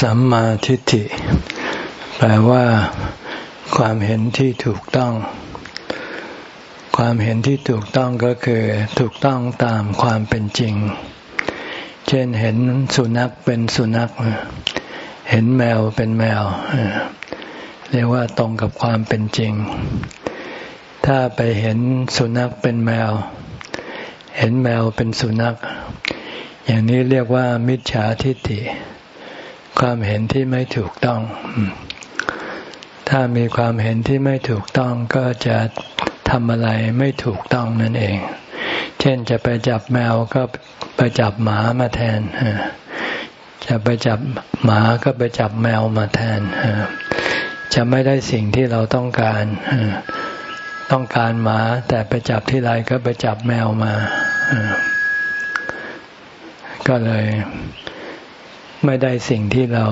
สัมมาทิฏฐิ แปลว่าความเห็นที่ถูกต้อง ความเห็นที่ถูกต้องก็คือถูกต้องตามความเป็นจริง เช่นเห็นสุนัขเป็นสุนัข เห็นแมวเป็นแมว เรียกว่าตรงกับความเป็นจริง ถ้าไปเห็นสุนัขเป็นแมว เห็นแมวเป็นสุนัข อย่างนี้เรียกว่ามิจฉาทิฏฐิ ความเห็นที่ไม่ถูกต้อง ถ้ามีความเห็นที่ไม่ถูกต้องก็จะทำอะไรไม่ถูกต้องนั่นเอง เช่นจะไปจับแมวก็ไปจับหมามาแทน จะไปจับหมาก็ไปจับแมวมาแทน จะไม่ได้สิ่งที่เราต้องการ ต้องการหมาแต่ไปจับที่ไรก็ไปจับแมวมา ก็เลย ไม่ได้สิ่งที่เรา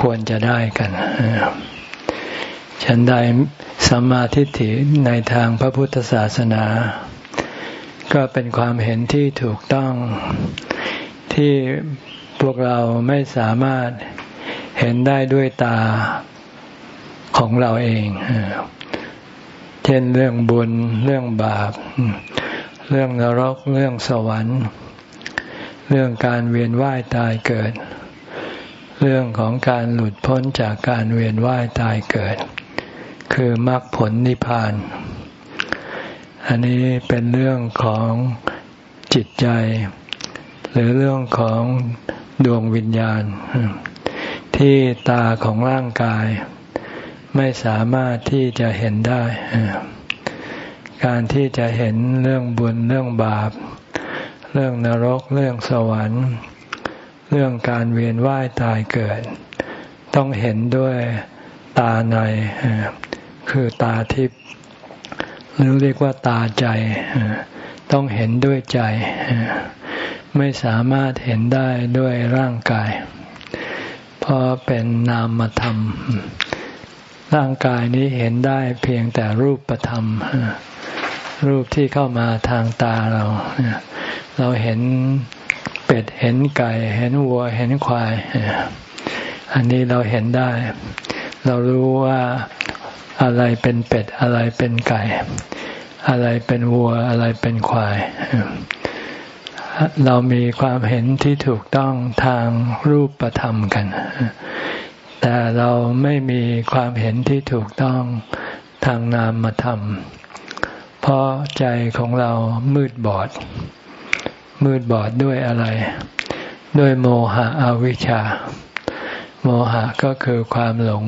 ควรจะได้กันฉันใดสัมมาทิฏฐิในทางพระพุทธศาสนา ก็เป็นความเห็นที่ถูกต้องที่พวกเราไม่สามารถเห็นได้ด้วยตาของเราเอง เช่นเรื่องบุญ เรื่องบาป เรื่องนรก เรื่องสวรรค์ เรื่องการเวียนว่ายตายเกิด เรื่องของการหลุดพ้นจากการเวียนว่ายตายเกิด คือมรรคผลนิพพาน อันนี้เป็นเรื่องของจิตใจ หรือเรื่องของดวงวิญญาณ ที่ตาของร่างกาย ไม่สามารถที่จะเห็นได้ การที่จะเห็นเรื่องบุญเรื่องบาปเเรื่องนรก เรื่องสวรรค์ เรื่องการเวียนว่ายตายเกิด ต้องเห็นด้วยตาใน คือตาทิพย์หรือเรียกว่าตาใจ ต้องเห็นด้วยใจ ไม่สามารถเห็นได้ด้วยร่างกาย เพราะเป็นนามธรรม ร่างกายนี้เห็นได้เพียงแต่รูปธรรม รูปที่เข้ามาทางตาเรา เราเห็นเป็ดเห็นไก่ เห็นวัวเห็นควาย อันนี้เราเห็นได้ เรารู้ว่าอะไรเป็นเป็ดอะไรเป็นไก่ อะไรเป็นวัวอะไรเป็นควาย เรามีความเห็นที่ถูกต้องทางรูปธรรมกัน แต่เราไม่มีความเห็นที่ถูกต้องทางนามธรรม เพราะใจของเรามืดบอด มืดบอดด้วยอะไร ด้วยโมหะอวิชชา โมหะก็คือความหลง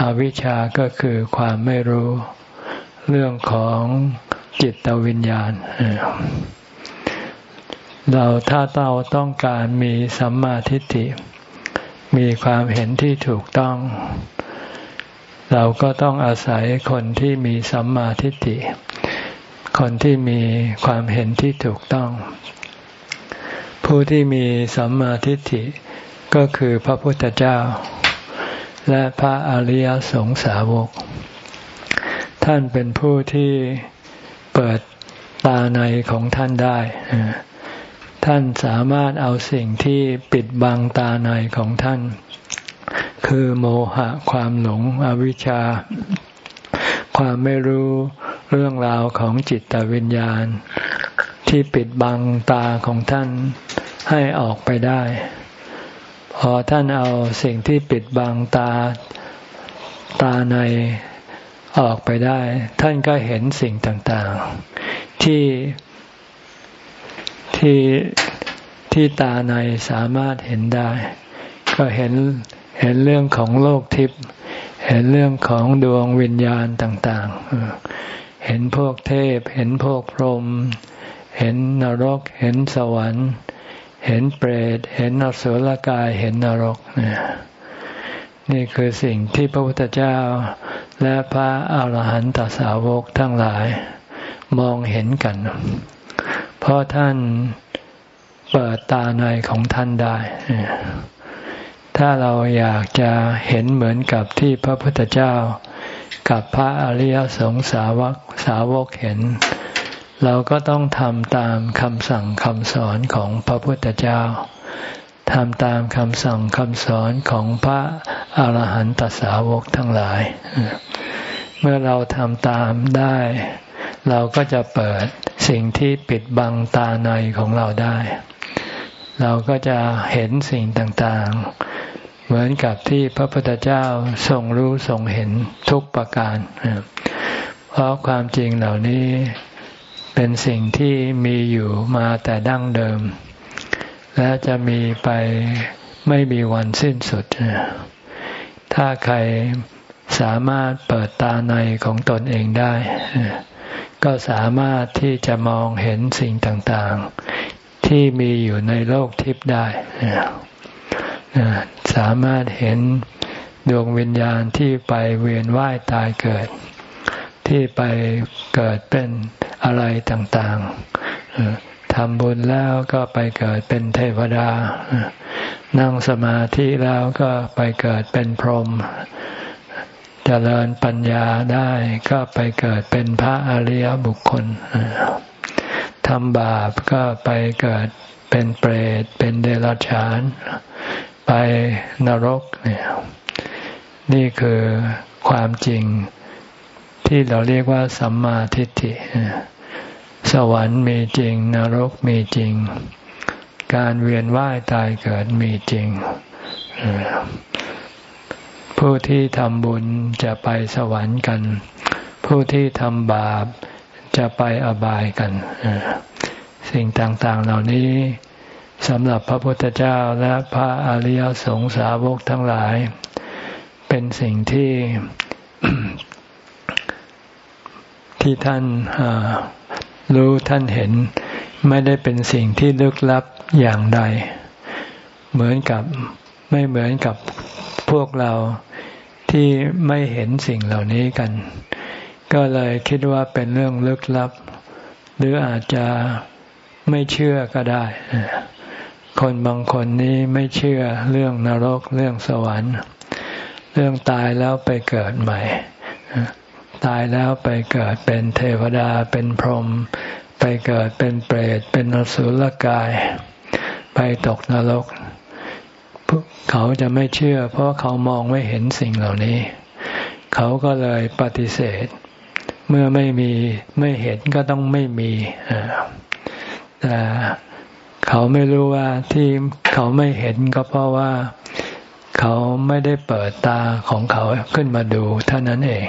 อวิชชาก็คือความไม่รู้ เรื่องของจิตวิญญาณ เราถ้าเราต้องการมีสัมมาทิฏฐิ มีความเห็นที่ถูกต้อง เราก็ต้องอาศัยคนที่มีสัมมาทิฏฐิ คนที่มีความเห็นที่ถูกต้อง ผู้ที่มีสัมมาทิฏฐิก็คือพระพุทธเจ้า และพระอริยสงสาวก ท่านเป็นผู้ที่เปิดตาในของท่านได้ท่านสามารถเอาสิ่งที่ปิดบังตาในของท่าน คือโมหะความหลงอวิชชา ความไม่รู้เรื่องราวของจิตวิญญาณ ที่ปิดบังตาของท่านให้ออกไปได้ พอท่านเอาสิ่งที่ปิดบังตาตาในออกไปได้ ท่านก็เห็นสิ่งต่างๆ ที่ที่ที่ตาในสามารถเห็นได้ ก็เห็น เห็นเรื่องของโลกทิพย์เห็นเรื่องของดวงวิญญาณต่าง ๆ เห็นพวกเทพ เห็นพวกพรหมเห็นนรก เห็นสวรรค์ เห็นเปรต เห็นนสุลกาย เห็นนรกเนี่ยนี่คือสิ่งที่พระพุทธเจ้า และพระอาหารหันตสาวกทั้งหลาย มองเห็นกัน เพราะท่านเปิดตาในของท่านได้ ถ้าเราอยากจะเห็นเหมือนกับที่พระพุทธเจ้า กับพระอริยสงสาวกสาวกเห็น เราก็ต้องทำตามคำสั่งคำสอนของพระพุทธเจ้าทำตามคำสั่งคำสอนของพระอาหารหันตสาวกทั้งหลาย เมื่อเราทำตามได้ เราก็จะเปิดสิ่งที่ปิดบังตาในของเราได้ เราก็จะเห็นสิ่งต่างๆ เหมือนกับที่พระพุทธเจ้าทรงรู้ทรงเห็นทุกประการ เพราะความจริงเหล่านี้เป็นสิ่งที่มีอยู่มาแต่ดั้งเดิม และจะมีไปไม่มีวันสิ้นสุด ถ้าใครสามารถเปิดตาในของตนเองได้ ก็สามารถที่จะมองเห็นสิ่งต่างๆ ที่มีอยู่ในโลกทิพย์ได้ สามารถเห็นดวงวิญญาณที่ไปเวียนว่ายตายเกิด ที่ไปเกิดเป็นอะไรต่างๆทำบุญแล้วก็ไปเกิดเป็นเทวดา นั่งสมาธิแล้วก็ไปเกิดเป็นพรหมเจริญปัญญาได้ก็ไปเกิดเป็นพระอริยบุคคลทำบาปก็ไปเกิดเป็นเปรตเป็นเดรัจฉาน ไปนรกเนี่ยนี่คือความจริงที่เราเรียกว่าสัมมาทิฏฐิ สวรรค์มีจริง นรกมีจริง การเวียนว่ายตายเกิดมีจริง ผู้ที่ทำบุญจะไปสวรรค์กัน ผู้ที่ทำบาปจะไปอบายกัน สิ่งต่างๆเหล่านี้ สำหรับพระพุทธเจ้าและพระอริยสงสาวกทั้งหลาย เป็นสิ่งที่ที่ท่านรู้ท่านเห็น ไม่ได้เป็นสิ่งที่ลึกลับอย่างใด เหมือนกับไม่เหมือนกับพวกเราที่ไม่เห็นสิ่งเหล่านี้กัน ก็เลยคิดว่าเป็นเรื่องลึกลับ หรืออาจจะไม่เชื่อก็ได้ คนบางคนนี้ไม่เชื่อเรื่องนรกเรื่องสวรรค์ เรื่องตายแล้วไปเกิดใหม่ ตายแล้วไปเกิดเป็นเทวดาเป็นพรหมไปเกิดเป็นเปรตเป็นนสุลกาย ไปตกนรก เขาจะไม่เชื่อ เพราะเขามองไม่เห็นสิ่งเหล่านี้ เขาก็เลยปฏิเสธ เมื่อไม่มีไม่เห็นก็ต้องไม่มีแต่ เขาไม่รู้ว่าที่เขาไม่เห็นก็เพราะว่าเขาไม่ได้เปิดตาของเขาขึ้นมาดูเท่านั้นเอง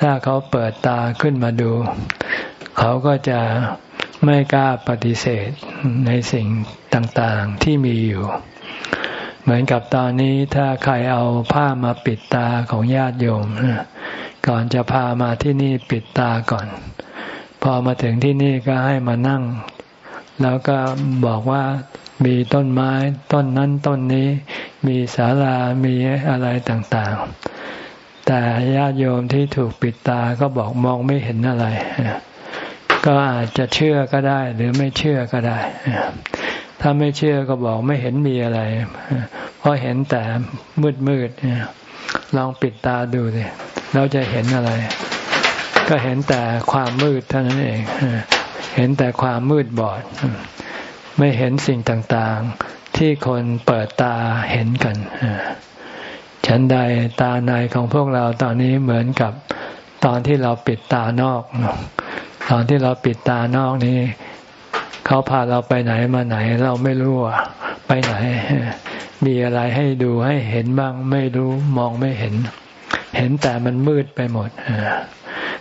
ถ้าเขาเปิดตาขึ้นมาดู เขาก็จะไม่กล้าปฏิเสธในสิ่งต่างๆที่มีอยู่ เหมือนกับตอนนี้ถ้าใครเอาผ้ามาปิดตาของญาติโยม ก่อนจะพามาที่นี่ปิดตาก่อน พอมาถึงที่นี่ก็ให้มานั่ง แล้วก็บอกว่ามีต้นไม้ต้นนั้นต้นนี้ มีศาลามีอะไรต่างๆ แต่ญาติโยมที่ถูกปิดตาก็บอกมองไม่เห็นอะไร ก็อาจจะเชื่อก็ได้ หรือไม่เชื่อก็ได้ ถ้าไม่เชื่อก็บอกไม่เห็นมีอะไร เพราะเห็นแต่มืดมืดลองปิดตาดูสิเราจะเห็นอะไร ก็เห็นแต่ความมืดเท่านั้นเอง เห็นแต่ความมืดบอด ไม่เห็นสิ่งต่างๆ ที่คนเปิดตาเห็นกัน ฉันใดตาในของพวกเราตอนนี้เหมือนกับตอนที่เราปิดตานอก ตอนที่เราปิดตานอกนี้เขาพาเราไปไหนมาไหน เราไม่รู้ว่าไปไหน มีอะไรให้ดูให้เห็นบ้าง ไม่รู้มองไม่เห็น เห็นแต่มันมืดไปหมด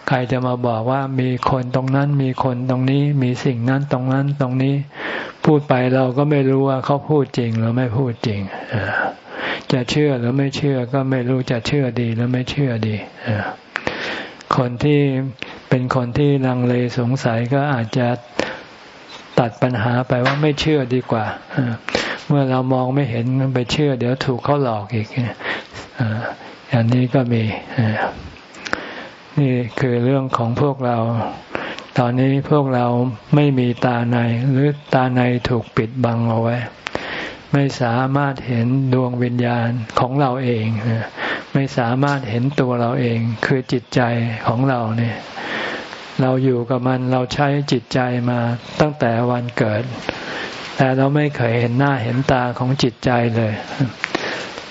ใครจะมาบอกว่ามีคนตรงนั้นมีคนตรงนี้มีสิ่งนั้นตรงนั้นตรงนี้ พูดไปเราก็ไม่รู้ว่าเขาพูดจริงหรือไม่พูดจริงจะเชื่อหรือไม่เชื่อก็ไม่รู้จะเชื่อดีหรือไม่เชื่อดีคนที่เป็นคนที่ลังเลสงสัยก็อาจจะตัดปัญหาไปว่าไม่เชื่อดีกว่าเมื่อเรามองไม่เห็นไปเชื่อ เดี๋ยวถูกเขาหลอกอีกอย่างนี้ก็มี นี่คือเรื่องของพวกเรา ตอนนี้พวกเราไม่มีตาใน หรือตาในถูกปิดบังเอาไว้ ไม่สามารถเห็นดวงวิญญาณของเราเอง ไม่สามารถเห็นตัวเราเอง คือจิตใจของเราเนี่ย เราอยู่กับมันเราใช้จิตใจมาตั้งแต่วันเกิด แต่เราไม่เคยเห็นหน้าเห็นตาของจิตใจเลย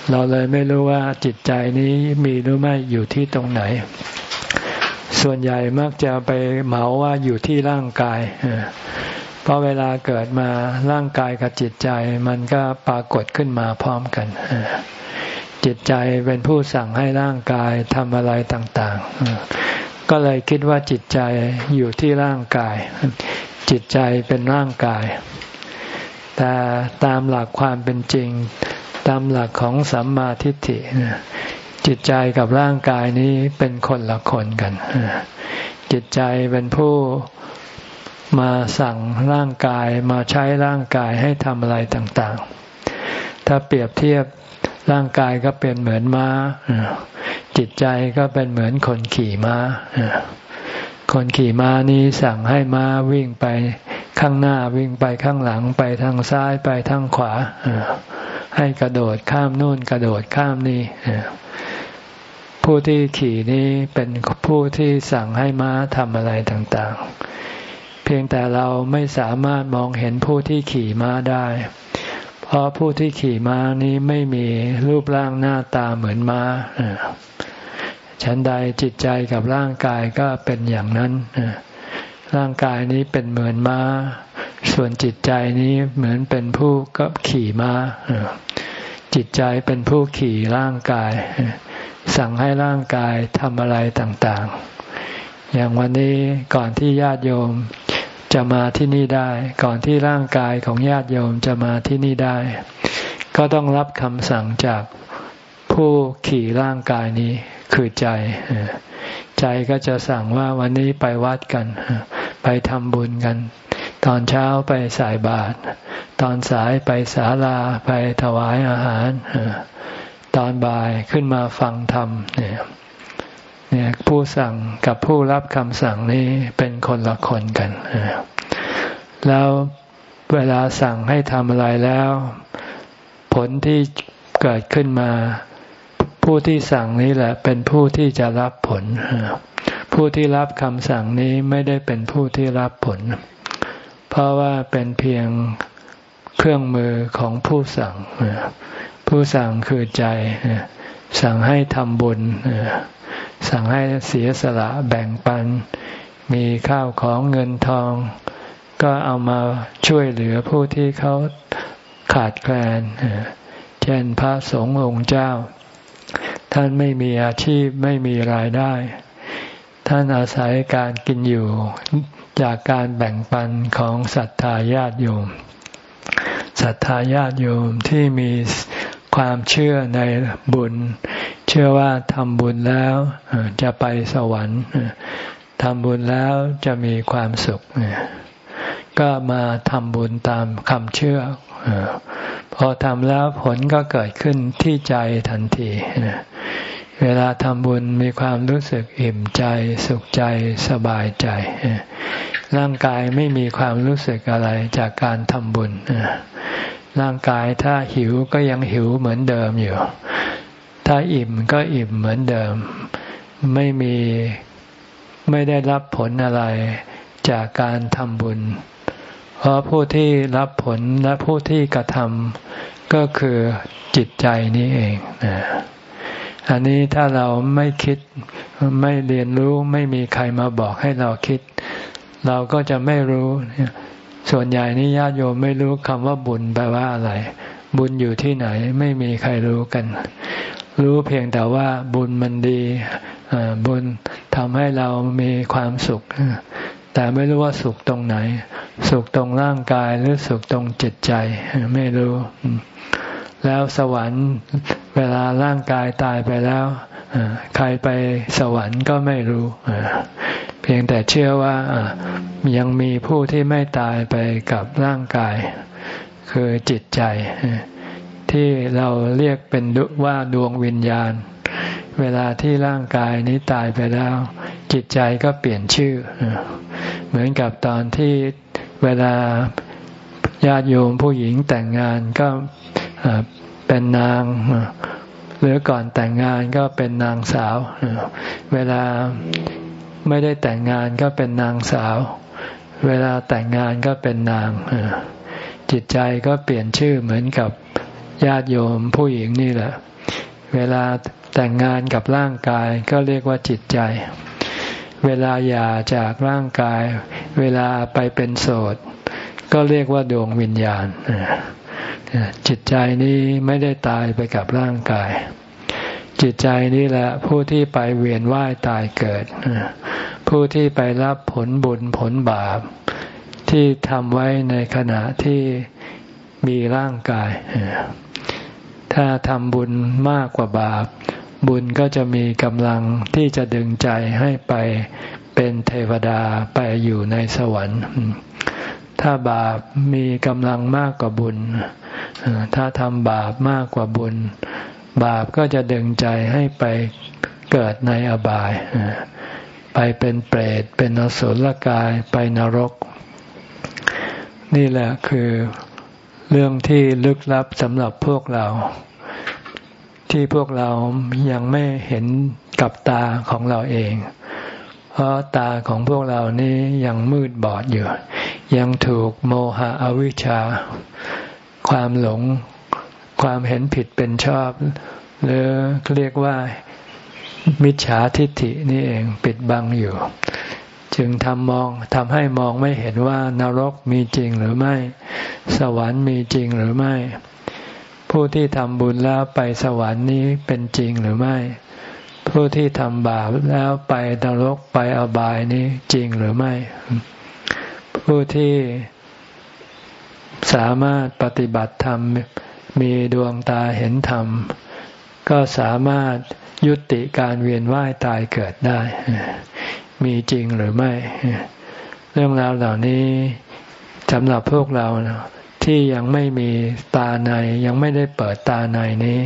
เราเลยไม่รู้ว่าจิตใจนี้มีหรือไม่อยู่ที่ตรงไหน ส่วนใหญ่มักจะไปเหมาว่าอยู่ที่ร่างกาย เพราะเวลาเกิดมาร่างกายกับจิตใจมันก็ปรากฏขึ้นมาพร้อมกัน จิตใจเป็นผู้สั่งให้ร่างกายทำอะไรต่างๆ ก็เลยคิดว่าจิตใจอยู่ที่ร่างกาย จิตใจเป็นร่างกาย แต่ตามหลักความเป็นจริง ตามหลักของสัมมาทิฏฐิ จิตใจกับร่างกายนี้เป็นคนละคนกัน จิตใจเป็นผู้มาสั่งร่างกายมาใช้ร่างกายให้ทำอะไรต่างๆ ถ้าเปรียบเทียบร่างกายก็เป็นเหมือนม้า จิตใจก็เป็นเหมือนคนขี่ม้า คนขี่ม้านี้สั่งให้ม้าวิ่งไปข้างหน้าวิ่งไปข้างหลังไปทางซ้ายไปทางขวาให้กระโดดข้ามนู่นกระโดดข้ามนี่ ผู้ที่ขี่นี้เป็นผู้ที่สั่งให้ม้าทำอะไรต่างๆ เพียงแต่เราไม่สามารถมองเห็นผู้ที่ขี่ม้าได้ เพราะผู้ที่ขี่ม้านี้ไม่มีรูปร่างหน้าตาเหมือนม้าฉันใดจิตใจกับร่างกายก็เป็นอย่างนั้นร่างกายนี้เป็นเหมือนม้า ส่วนจิตใจนี้เหมือนเป็นผู้ก็ขี่ม้าจิตใจเป็นผู้ขี่ร่างกาย สั่งให้ร่างกายทำอะไรต่างๆ อย่างวันนี้ก่อนที่ญาติโยมจะมาที่นี่ได้ ก่อนที่ร่างกายของญาติโยมจะมาที่นี่ได้ ก็ต้องรับคำสั่งจากผู้ขี่ร่างกายนี้คือใจ ใจก็จะสั่งว่าวันนี้ไปวัดกัน ไปทำบุญกัน ตอนเช้าไปสายบาตรตอนสายไปศาลาไปถวายอาหาร ตอนบ่ายขึ้นมาฟังธรรมเนี่ยเนี่ยผู้สั่งกับผู้รับคำสั่งนี้เป็นคนละคนกัน แล้วเวลาสั่งให้ทำอะไรแล้ว ผลที่เกิดขึ้นมา ผู้ที่สั่งนี้แหละเป็นผู้ที่จะรับผล ผู้ที่รับคำสั่งนี้ไม่ได้เป็นผู้ที่รับผล เพราะว่าเป็นเพียงเครื่องมือของผู้สั่ง ผู้สั่งคือใจ สั่งให้ทำบุญ สั่งให้เสียสละแบ่งปัน มีข้าวของเงินทอง ก็เอามาช่วยเหลือผู้ที่เขาขาดแคลน เช่นพระสงฆ์องค์เจ้า ท่านไม่มีอาชีพไม่มีรายได้ ท่านอาศัยการกินอยู่จากการแบ่งปันของศรัทธาญาติโยมศรัทธาญาติโยมที่มี ความเชื่อในบุญ เชื่อว่าทำบุญแล้วจะไปสวรรค์ทำบุญแล้วจะมีความสุข ก็มาทำบุญตามคำเชื่อ พอทำแล้วผลก็เกิดขึ้นที่ใจทันที เวลาทำบุญมีความรู้สึกอิ่มใจสุขใจสบายใจ ร่างกายไม่มีความรู้สึกอะไรจากการทำบุญ ร่างกายถ้าหิวก็ยังหิวเหมือนเดิมอยู่ ถ้าอิ่มก็อิ่มเหมือนเดิม ไม่มีไม่ได้รับผลอะไรจากการทำบุญ เพราะผู้ที่รับผลและผู้ที่กระทำก็คือจิตใจนี้เองนะอันนี้ถ้าเราไม่คิดไม่เรียนรู้ไม่มีใครมาบอกให้เราคิด เราก็จะไม่รู้ ส่วนใหญ่นี่ญาติโยมไม่รู้คำว่าบุญแปลว่าอะไร บุญอยู่ที่ไหนไม่มีใครรู้กัน รู้เพียงแต่ว่าบุญมันดีบุญทำให้เรามีความสุข แต่ไม่รู้ว่าสุขตรงไหน สุขตรงร่างกายหรือสุขตรงจิตใจ ไม่รู้ แล้วสวรรค์เวลาร่างกายตายไปแล้วใครไปสวรรค์ก็ไม่รู้ เพียงแต่เชื่อว่ายังมีผู้ที่ไม่ตายไปกับร่างกาย คือจิตใจ ที่เราเรียกเป็นว่าดวงวิญญาณ เวลาที่ร่างกายนี้ตายไปแล้ว จิตใจก็เปลี่ยนชื่อ เหมือนกับตอนที่เวลาญาติโยมผู้หญิงแต่งงานก็เป็นนางหรือก่อนแต่งงานก็เป็นนางสาว เวลา ไม่ได้แต่งงานก็เป็นนางสาว เวลาแต่งงานก็เป็นนางจจิตใจก็เปลี่ยนชื่อเหมือนกับญาติโยมผู้หญิงนี่แหละ เวลาแต่งงานกับร่างกายก็เรียกว่าจิตใจ เวลาหย่าจากร่างกาย เวลาไปเป็นโสด ก็เรียกว่าดวงวิญญาณ จิตใจนี้ไม่ได้ตายไปกับร่างกาย จิตใจนี่แหละ ผู้ที่ไปเวียนว่ายตายเกิด ผู้ที่ไปรับผลบุญผลบาป ที่ทำไว้ในขณะที่มีร่างกาย ถ้าทำบุญมากกว่าบาป บุญก็จะมีกำลังที่จะดึงใจให้ไปเป็นเทวดาไปอยู่ในสวรรค์ ถ้าบาปมีกำลังมากกว่าบุญ ถ้าทำบาปมากกว่าบุญ บาปก็จะดึงใจให้ไปเกิดในอบาย ไปเป็นเปรต เป็นอสุรกาย ไปนรก นี่แหละคือเรื่องที่ลึกลับสำหรับพวกเรา ที่พวกเรายังไม่เห็นกับตาของเราเอง เพราะตาของพวกเรานี้ยังมืดบอดอยู่ ยังถูกโมหะอวิชชา ความหลง ความเห็นผิดเป็นชอบ หรือเรียกว่ามิจฉาทิฏฐินี่เองปิดบังอยู่ จึงทำมองทำให้มองไม่เห็นว่านรกมีจริงหรือไม่ สวรรค์มีจริงหรือไม่ ผู้ที่ทำบุญแล้วไปสวรรค์นี้เป็นจริงหรือไม่ ผู้ที่ทำบาปแล้วไปนรกไปอบายนี้จริงหรือไม่ ผู้ที่สามารถปฏิบัติธรรม มีดวงตาเห็นธรรม ก็สามารถยุติการเวียนว่ายตายเกิดได้ มีจริงหรือไม่ เรื่องราวเหล่านี้สำหรับพวกเราที่ยังไม่มีตาในยังไม่ได้เปิดตาในนี้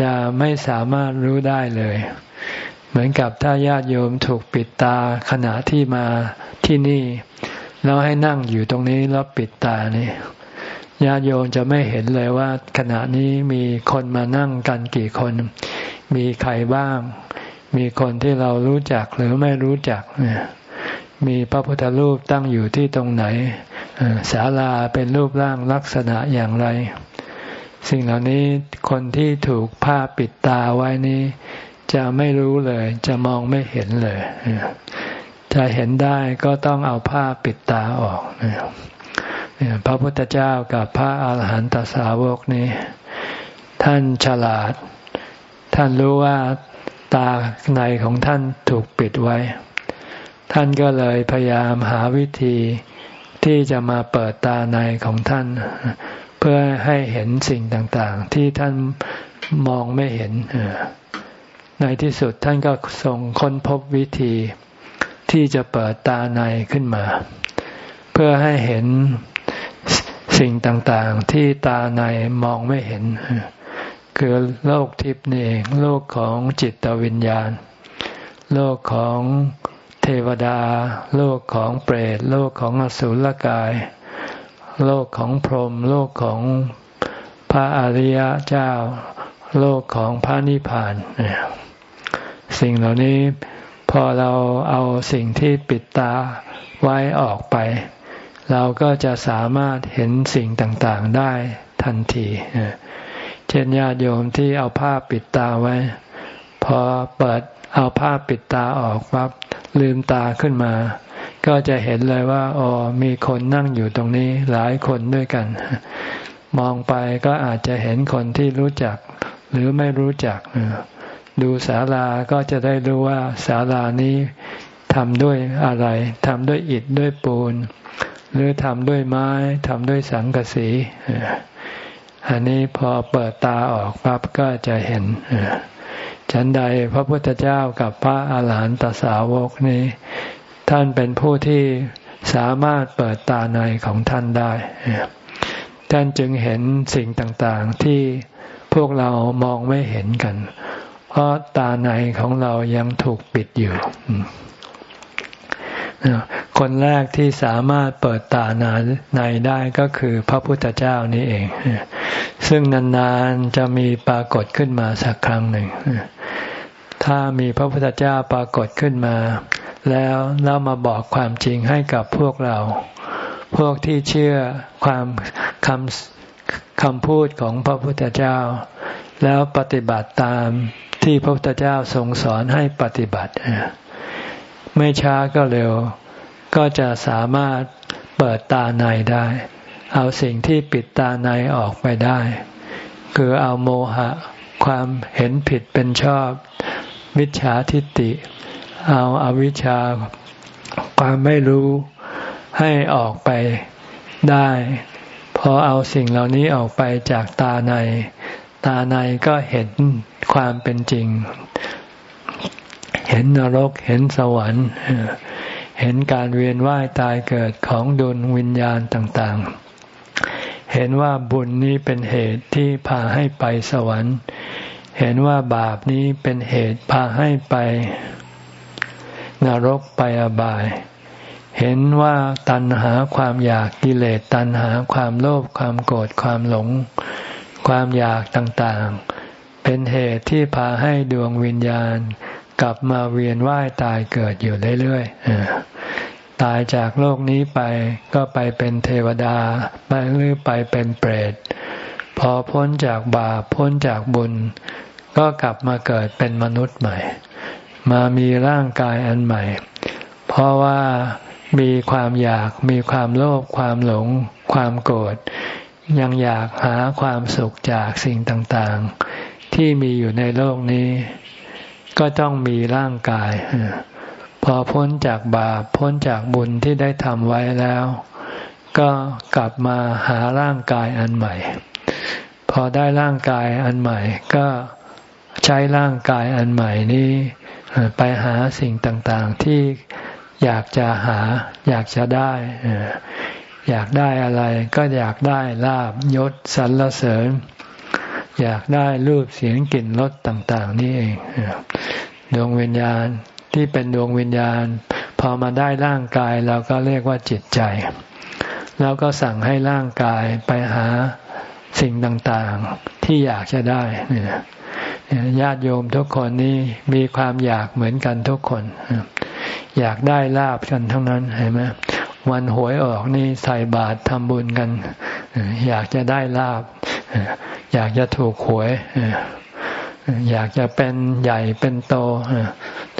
จะไม่สามารถรู้ได้เลย เหมือนกับถ้าญาติโยมถูกปิดตาขณะที่มาที่นี่ แล้วให้นั่งอยู่ตรงนี้แล้วปิดตานี่ ญาติโยมจะไม่เห็นเลยว่า ขณะนี้มีคนมานั่งกันกี่คน มีใครบ้าง มีคนที่เรารู้จักหรือไม่รู้จัก มีพระพุทธรูปตั้งอยู่ที่ตรงไหนศาลาเป็นรูปร่างลักษณะอย่างไร สิ่งเหล่านี้คนที่ถูกผ้าปิดตาไว้นี้ จะไม่รู้เลย จะมองไม่เห็นเลย จะเห็นได้ก็ต้องเอาผ้าปิดตาออก พระพุทธเจ้ากับพระอาหารหันตสาวกนี้ ท่านฉลาด ท่านรู้ว่าตาในของท่านถูกปิดไว้ ท่านก็เลยพยายามหาวิธีที่จะมาเปิดตาในของท่าน เพื่อให้เห็นสิ่งต่างๆ ที่ท่านมองไม่เห็น ในที่สุดท่านก็ทรงค้นพบวิธีที่จะเปิดตาในขึ้นมา เพื่อให้เห็น สิ่งต่างๆ ที่ตาในมองไม่เห็น คือโลกทิพย์นี่เองโลกของจิตวิญญาณ โลกของเทวดา โลกของเปรต โลกของอสุรกาย โลกของพรหมโลกของพระอริยเจ้า โลกของพระนิพพาน สิ่งเหล่านี้พอเราเอาสิ่งที่ปิดตาไว้ออกไป เราก็จะสามารถเห็นสิ่งต่างๆได้ทันที เช่นญาติโยมที่เอาผ้าปิดตาไว้ พอเปิดเอาผ้าปิดตาออกปั๊บลืมตาขึ้นมา ก็จะเห็นเลยว่าอ๋อมีคนนั่งอยู่ตรงนี้หลายคนด้วยกัน มองไปก็อาจจะเห็นคนที่รู้จัก หรือไม่รู้จัก ดูศาลาก็จะได้รู้ว่าศาลานี้ทำด้วยอะไรทำด้วยอิฐด้วยปูน หรือทำด้วยไม้ทำด้วยสังกะสีอันนี้พอเปิดตาออกปั๊บก็จะเห็นฉันใดพระพุทธเจ้ากับพระอาหารหันตสาวกนี้ ท่านเป็นผู้ที่สามารถเปิดตาในของท่านได้ท่านจึงเห็นสิ่งต่างๆที่พวกเรามองไม่เห็นกัน เพราะตาในของเรายังถูกปิดอยู่ คนแรกที่สามารถเปิดตาในได้ก็คือพระพุทธเจ้านี่เอง ซึ่งนานๆจะมีปรากฏขึ้นมาสักครั้งหนึ่ง ถ้ามีพระพุทธเจ้าปรากฏขึ้นมา แล้วเรามาบอกความจริงให้กับพวกเรา พวกที่เชื่อความคำคำพูดของพระพุทธเจ้า แล้วปฏิบัติตามที่พระพุทธเจ้าทรงสอนให้ปฏิบัติ ไม่ช้าก็เร็ว ก็จะสามารถเปิดตาในได้ เอาสิ่งที่ปิดตาในออกไปได้ คือเอาโมหะ ความเห็นผิดเป็นชอบวิชาทิฏฐิเอาอาวิชชา ความไม่รู้ให้ออกไปได้ พอเอาสิ่งเหล่านี้ออกไปจากตาใน ตาในก็เห็นความเป็นจริง เห็นนรกเห็นสวรรค์ เห็นการเวียนว่ายตายเกิดของดวงวิญญาณต่างๆ เห็นว่าบุญนี้เป็นเหตุที่พาให้ไปสวรรค์ เห็นว่าบาปนี้เป็นเหตุพาให้ไปนรกไปอบาย เห็นว่าตัณหาความอยากกิเลสตัณหาความโลภความโกรธความหลง ความอยากต่างๆ เป็นเหตุที่พาให้ดวงวิญญาณ กลับมาเวียนว่ายตายเกิดอยู่เรื่อยๆตายจากโลกนี้ไปก็ไปเป็นเทวดาไปหรือไปเป็นเปรต พอพ้นจากบาปพ้นจากบุญ ก็กลับมาเกิดเป็นมนุษย์ใหม่ มามีร่างกายอันใหม่ เพราะว่ามีความอยากมีความโลภความหลง ความโกรธยังอยากหาความสุขจากสิ่งต่างๆ ที่มีอยู่ในโลกนี้ ก็ต้องมีร่างกาย พอพ้นจากบาปพ้นจากบุญที่ได้ทำไว้แล้ว ก็กลับมาหาร่างกายอันใหม่ พอได้ร่างกายอันใหม่ ก็ใช้ร่างกายอันใหม่นี้ไปหาสิ่งต่างๆที่อยากจะหาอยากจะได้ อยากได้อะไรก็อยากได้ลาบยศสรรเสริญ อยากได้รูปเสียงกลิ่นรสต่าง ๆ นี่เองดวงวิญญาณที่เป็นดวงวิญญาณ พอมาได้ร่างกายเราก็เรียกว่าจิตใจ แล้วก็สั่งให้ร่างกายไปหาสิ่งต่างๆ ที่อยากจะได้ญาติโยมทุกคนนี่มีความอยากเหมือนกันทุกคน อยากได้ลาบกันทั้งนั้นเห็นไหมวันหวยออกนี่ใส่บาตรทำบุญกัน อยากจะได้ลาบ อยากจะถูกหวยอยากจะเป็นใหญ่เป็นโต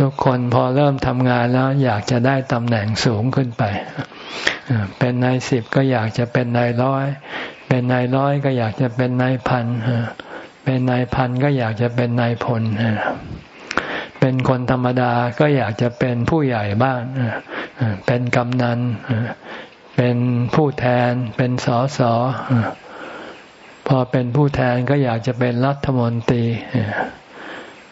ทุกคนพอเริ่มทำงานแล้ว อยากจะได้ตำแหน่งสูงขึ้นไป เป็นนายสิบก็อยากจะเป็นนายร้อย เป็นนายร้อยก็อยากจะเป็นนายพันเป็นนายพันก็อยากจะเป็นนายพลเป็นคนธรรมดาก็อยากจะเป็นผู้ใหญ่บ้านเป็นกำนันเป็นผู้แทน เป็นสอสอ พอเป็นผู้แทนก็อยากจะเป็นรัฐมนตรี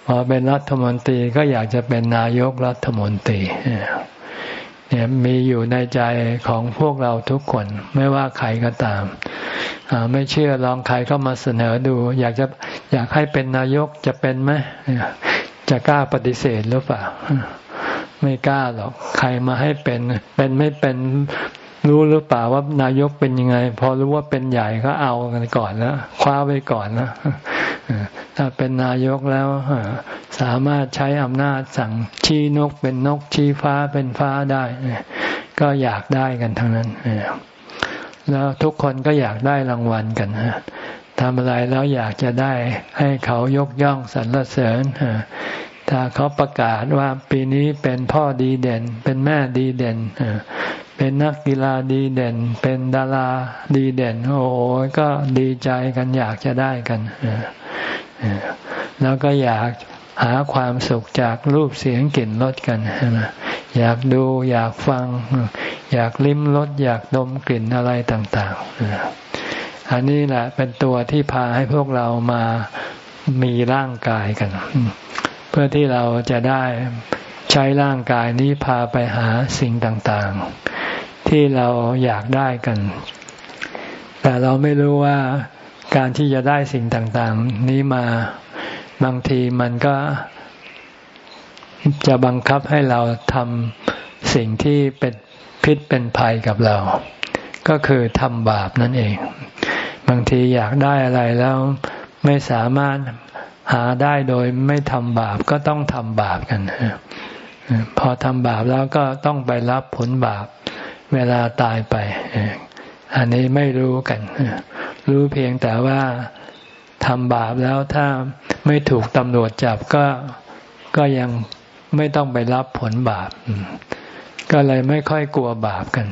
พอเป็นรัฐมนตรีก็อยากจะเป็นนายกรัฐมนตรีเนี่ยมีอยู่ในใจของพวกเราทุกคน ไม่ว่าใครก็ตาม ไม่เชื่อลองใครเข้ามาเสนอดู อยากจะอยากให้เป็นนายกจะเป็นไหมจะกล้าปฏิเสธหรือเปล่า ไม่กล้าหรอก ใครมาให้เป็น เป็นไม่เป็น รู้หรือเปล่าว่านายกเป็นยังไง พอรู้ว่าเป็นใหญ่ก็เอากันก่อนแล้วคว้าไว้ก่อนนะถ้าเป็นนายกแล้วสามารถใช้อำนาจสั่งชี้นกเป็นนกชี้ฟ้าเป็นฟ้าได้ ก็อยากได้กันทั้งนั้นแล้วทุกคนก็อยากได้รางวัลกันทำอะไรแล้วอยากจะได้ให้เขายกย่องสรรเสริญถ้าเขาประกาศว่าปีนี้เป็นพ่อดีเด่น เป็นแม่ดีเด่น เป็นนักกีฬาดีเด่น เป็นดาราดีเด่น โอ้โหก็ดีใจกันอยากจะได้กันแล้วก็อยากหาความสุขจากรูปเสียงกลิ่นรสกันอยากดูอยากฟัง อยากลิ้มรสอยากดมกลิ่นอะไรต่างๆอันนี้แหละเป็นตัวที่พาให้พวกเรามามีร่างกายกัน เพื่อที่เราจะได้ใช้ร่างกายนี้พาไปหาสิ่งต่างๆ ที่เราอยากได้กัน แต่เราไม่รู้ว่าการที่จะได้สิ่งต่างๆ นี้มาบางทีมันก็จะบังคับให้เราทำสิ่งที่เป็นพิษเป็นภัยกับเรา ก็คือทำบาปนั่นเอง บางทีอยากได้อะไรแล้วไม่สามารถหาได้โดยไม่ทำบาปก็ต้องทำบาปกัน พอทำบาปแล้วก็ต้องไปรับผลบาป เวลาตายไป อันนี้ไม่รู้กัน รู้เพียงแต่ว่าทำบาปแล้วถ้าไม่ถูกตำรวจจับก็ก็ยังไม่ต้องไปรับผลบาป ก็เลยไม่ค่อยกลัวบาปกัน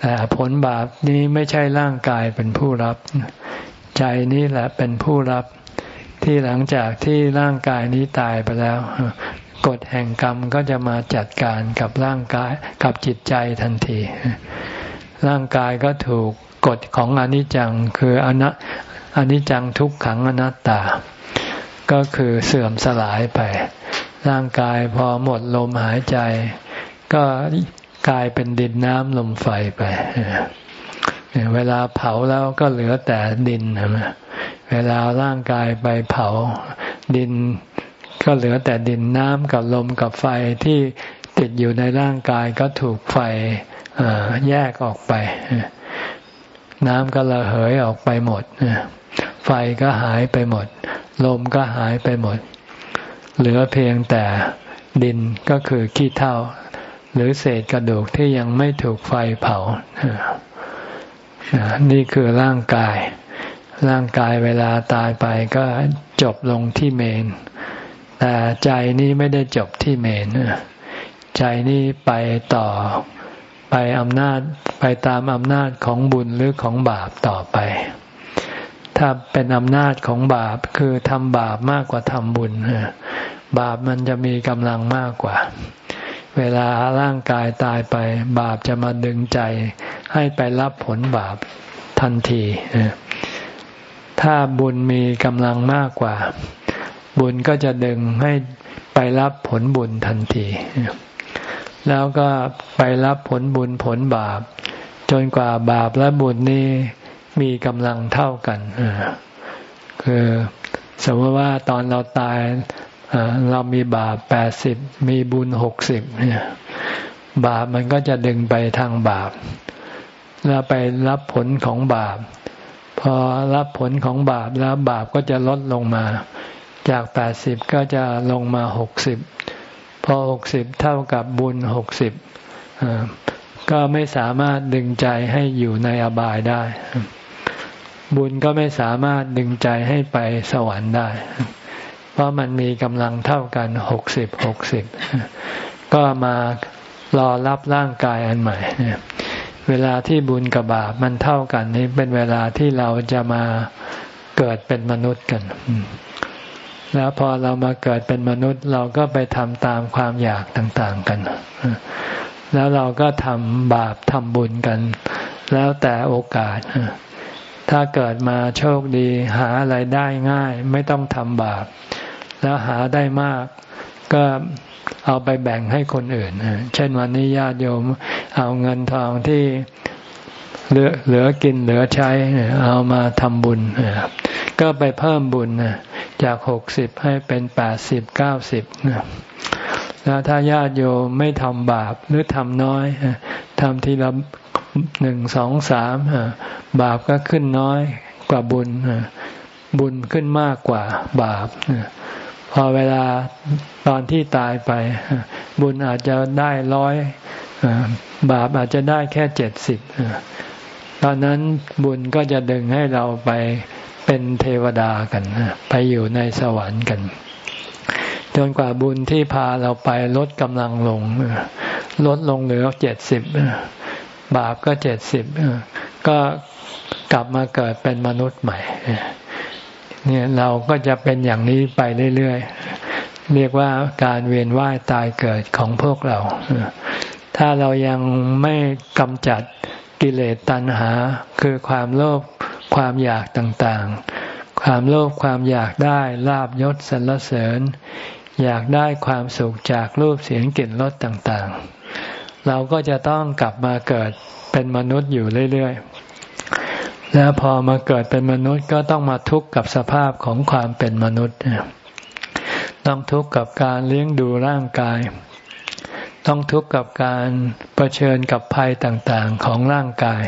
แต่ผลบาปนี้ไม่ใช่ร่างกายเป็นผู้รับ ใจนี้แหละเป็นผู้รับที่หลังจากที่ร่างกายนี้ตายไปแล้ว กฎแห่งกรรมก็จะมาจัดการกับร่างกายกับจิตใจทันที ร่างกายก็ถูกกฎของอนิจจังคืออนัอนิจจังทุกขังอนัตตา ก็คือเสื่อมสลายไป ร่างกายพอหมดลมหายใจ ก็กลายเป็นดินน้ำลมไฟไป เวลาเผาแล้วก็เหลือแต่ดินนะเวลาร่างกายไปเผาดิน ก็เหลือแต่ดินน้ำกับลมกับไฟที่ติดอยู่ในร่างกายก็ถูกไฟแยกออกไป น้ำก็ระเหยออกไปหมดไฟก็หายไปหมด ลมก็หายไปหมด เหลือเพียงแต่ดินก็คือขี้เถ้าหรือเศษกระดูกที่ยังไม่ถูกไฟเผา นี่คือร่างกาย ร่างกายเวลาตายไปก็จบลงที่เมน แต่ใจนี้ไม่ได้จบที่เมนใจนี้ไปต่อไปอำนาจไปตามอำนาจของบุญหรือของบาปต่อไป ถ้าเป็นอำนาจของบาปคือทำบาปมากกว่าทำบุญบาปมันจะมีกำลังมากกว่า เวลาร่างกายตายไป บาปจะมาดึงใจ ให้ไปรับผลบาปทันที ถ้าบุญมีกำลังมากกว่า บุญก็จะดึงให้ไปรับผลบุญทันที แล้วก็ไปรับผลบุญผลบาป จนกว่าบาปและบุญนี้มีกำลังเท่ากันคือสมมติว่าตอนเราตายเรามีบาปแปดสิบมีบุญหกสิบเนี่ยบาปมันก็จะดึงไปทางบาป แล้วไปรับผลของบาป พอรับผลของบาปแล้วบาปก็จะลดลงมา จากแปดสิบก็จะลงมาหกสิบพอหกสิบเท่ากับบุญหกสิบก็ไม่สามารถดึงใจให้อยู่ในอบายได้ บุญก็ไม่สามารถดึงใจให้ไปสวรรค์ได้ เพราะมันมีกำลังเท่ากันหกสิบหกสิบก็มารอรับร่างกายอันใหม่เวลาที่บุญกับบาปมันเท่ากันนี้เป็นเวลาที่เราจะมาเกิดเป็นมนุษย์กัน แล้วพอเรามาเกิดเป็นมนุษย์เราก็ไปทำตามความอยากต่างๆกัน แล้วเราก็ทำบาปทำบุญกัน แล้วแต่โอกาส ถ้าเกิดมาโชคดี หาอะไรได้ง่าย ไม่ต้องทำบาป แล้วหาได้มากก็เอาไปแบ่งให้คนอื่น เช่นวันนี้ญาติโยมเอาเงินทองที่เหลือเหลือกินเหลือใช้เอามาทำบุญ ก็ไปเพิ่มบุญ จากหกสิบให้เป็นแปดสิบเก้าสิบแล้วถ้าญาติโยมไม่ทำบาปหรือทำน้อยทำทีละหนึ่งสองสามบาปก็ขึ้นน้อยกว่าบุญบุญขึ้นมากกว่าบาปพอเวลาตอนที่ตายไป บุญอาจจะได้ร้อยบาปอาจจะได้แค่เจ็ดสิบตอนนั้นบุญก็จะดึงให้เราไป เป็นเทวดากัน ไปอยู่ในสวรรค์กัน จนกว่าบุญที่พาเราไปลดกำลังลง ลดลงเหลือเจ็ดสิบบาปก็เจ็ดสิบก็กลับมาเกิดเป็นมนุษย์ใหม่เนี่ยเราก็จะเป็นอย่างนี้ไปเรื่อยๆ เรียกว่าการเวียนว่ายตายเกิดของพวกเรา ถ้าเรายังไม่กำจัดกิเลสตัณหา คือความโลภ ความอยากต่างๆ ความโลภความอยากได้ลาบยศสรรเสริญ อยากได้ความสุขจากรูปเสียงกลิ่นรสต่างๆ เราก็จะต้องกลับมาเกิดเป็นมนุษย์อยู่เรื่อยๆ แล้วพอมาเกิดเป็นมนุษย์ก็ต้องมาทุกข์กับสภาพของความเป็นมนุษย์ ต้องทุกข์กับการเลี้ยงดูร่างกาย ต้องทุกข์กับการเผชิญกับภัยต่างๆของร่างกาย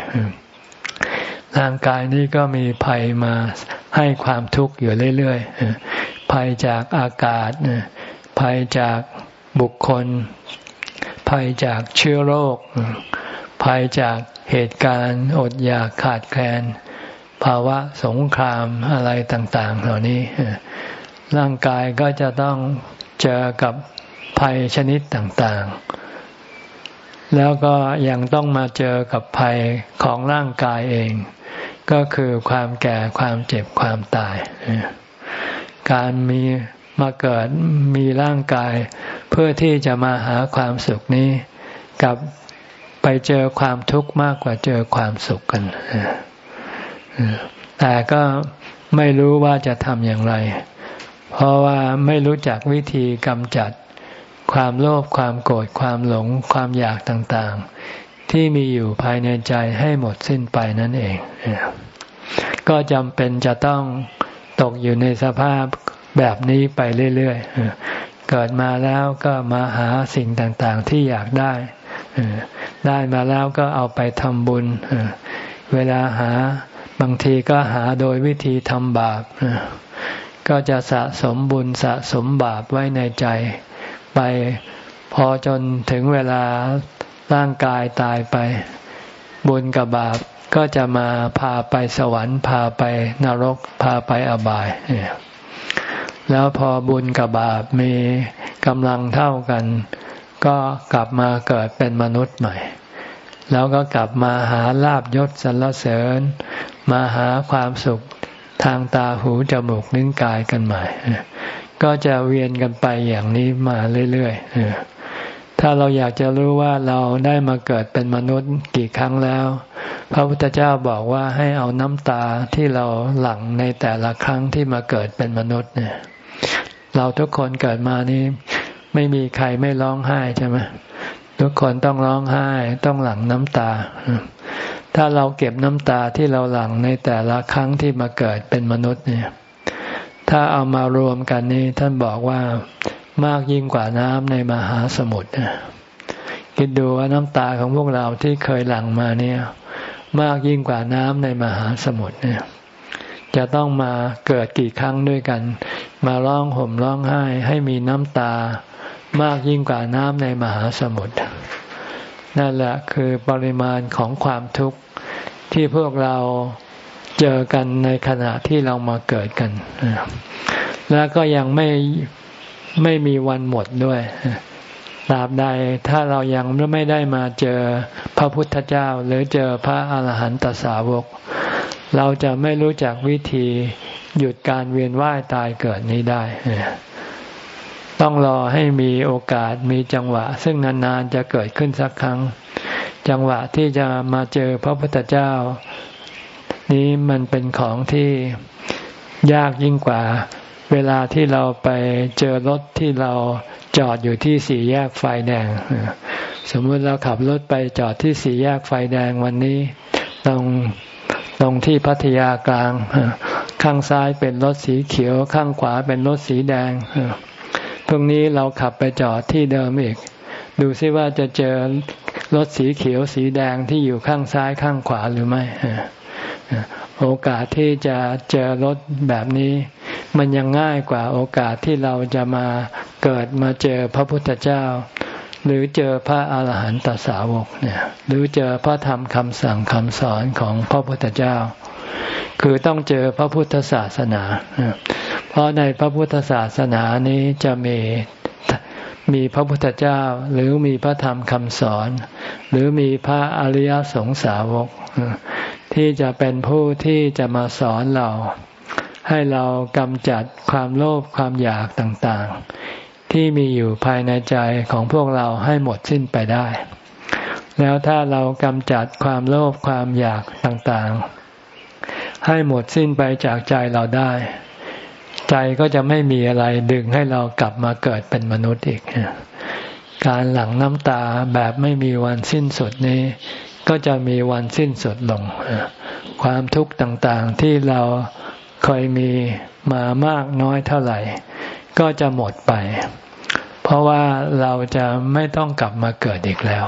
ร่างกายนี้ก็มีภัยมาให้ความทุกข์อยู่เรื่อยๆ ภัยจากอากาศ ภัยจากบุคคล ภัยจากเชื้อโรค ภัยจากเหตุการณ์อดอยากขาดแคลน ภาวะสงครามอะไรต่างๆ เหล่านี้ ร่างกายก็จะต้องเจอกับภัยชนิดต่างๆแล้วก็ยังต้องมาเจอกับภัยของร่างกายเอง ก็คือความแก่ความเจ็บความตาย การมีมาเกิดมีร่างกาย เพื่อที่จะมาหาความสุขนี้ กับไปเจอความทุกข์มากกว่าเจอความสุขกันแต่ก็ไม่รู้ว่าจะทำอย่างไร เพราะว่าไม่รู้จักวิธีกำจัด ความโลภความโกรธความหลง ความอยากต่างๆ ที่มีอยู่ภายในใจให้หมดสิ้นไปนั่นเอง ก็จำเป็นจะต้องตกอยู่ในสภาพแบบนี้ไปเรื่อยๆ เกิดมาแล้วก็มาหาสิ่งต่างๆที่อยากได้ ได้มาแล้วก็เอาไปทำบุญ เวลาหาบางทีก็หาโดยวิธีทำบาป ก็จะสะสมบุญสะสมบาปไว้ในใจ ไปพอจนถึงเวลาร่างกายตายไป บุญกับบาป ก็จะมาพาไปสวรรค์ พาไปนรก พาไปอบาย แล้วพอบุญกับบาปมีกำลังเท่ากัน ก็กลับมาเกิดเป็นมนุษย์ใหม่ แล้วก็กลับมาหาลาบยศสรรเสริญ มาหาความสุขทางตาหูจมูกนิ้วกายกันใหม่ ก็จะเวียนกันไปอย่างนี้มาเรื่อยๆถ้าเราอยากจะรู้ว่าเราได้มาเกิดเป็นมนุษย์กี่ครั้งแล้ว พระพุทธเจ้าบอกว่าให้เอาน้ำตาที่เราหลั่งในแต่ละครั้งที่มาเกิดเป็นมนุษย์เนี่ย เราทุกคนเกิดมานี้ไม่มีใครไม่ร้องไห้ใช่ไหมทุกคนต้องร้องไห้ต้องหลั่งน้ำตา ถ้าเราเก็บน้ำตาที่เราหลั่งในแต่ละครั้งที่มาเกิดเป็นมนุษย์เนี่ย ถ้าเอามารวมกันนี้ท่านบอกว่ามากยิ่งกว่าน้ำในมหาสมุทรคิดดูว่าน้ำตาของพวกเราที่เคยหลั่งมาเนี่ย มากยิ่งกว่าน้ำในมหาสมุทรเนี่ยจะต้องมาเกิดกี่ครั้งด้วยกัน มาร้องห่มร้องไห้ ให้มีน้ำตามากยิ่งกว่าน้ำในมหาสมุทรนั่นแหละคือปริมาณของความทุกข์ที่พวกเราเจอกันในขณะที่เรามาเกิดกัน แล้วก็ยังไม่ไม่มีวันหมดด้วย ตราบใดถ้าเรายังไม่ได้มาเจอพระพุทธเจ้า หรือเจอพระอาหารหันตสาวก เราจะไม่รู้จักวิธีหยุดการเวียนว่ายตายเกิดนี้ได้ ต้องรอให้มีโอกาสมีจังหวะ ซึ่งนานๆจะเกิดขึ้นสักครั้ง จังหวะที่จะมาเจอพระพุทธเจ้า นี้มันเป็นของที่ยากยิ่งกว่า เวลาที่เราไปเจอรถที่เราจอดอยู่ที่สี่แยกไฟแดง สมมติเราขับรถไปจอดที่สี่แยกไฟแดงวันนี้ต้องตรงที่พัทยากลาง ข้างซ้ายเป็นรถสีเขียว ข้างขวาเป็นรถสีแดงพรุ่งนี้เราขับไปจอดที่เดิมอีก ดูซิว่าจะเจอรถสีเขียวสีแดงที่อยู่ข้างซ้ายข้างขวาหรือไม่ โอกาสที่จะเจอรถแบบนี้ มันยังง่ายกว่าโอกาสที่เราจะมาเกิดมาเจอพระพุทธเจ้า หรือเจอพระอาหารหันตสาวกเนี่ยหรือเจอพระธรรมคำสั่งคำสอนของพระพุทธเจ้า คือต้องเจอพระพุทธศาสนา เพราะในพระพุทธศาสนานี้จะมีมีพระพุทธเจ้าหรือมีพระธรรมคำสอน หรือมีพระอริยสงสาวก ที่จะเป็นผู้ที่จะมาสอนเรา ให้เรากำจัดความโลภความอยากต่างๆ ที่มีอยู่ภายในใจของพวกเราให้หมดสิ้นไปได้ แล้วถ้าเรากำจัดความโลภความอยากต่างๆ ให้หมดสิ้นไปจากใจเราได้ ใจก็จะไม่มีอะไรดึงให้เรากลับมาเกิดเป็นมนุษย์อีก การหลั่งน้ำตาแบบไม่มีวันสิ้นสุดนี้ก็จะมีวันสิ้นสุดลง ความทุกข์ต่างๆที่เรา เคยมีมามากน้อยเท่าไหร่ ก็จะหมดไป เพราะว่าเราจะไม่ต้องกลับมาเกิดอีกแล้ว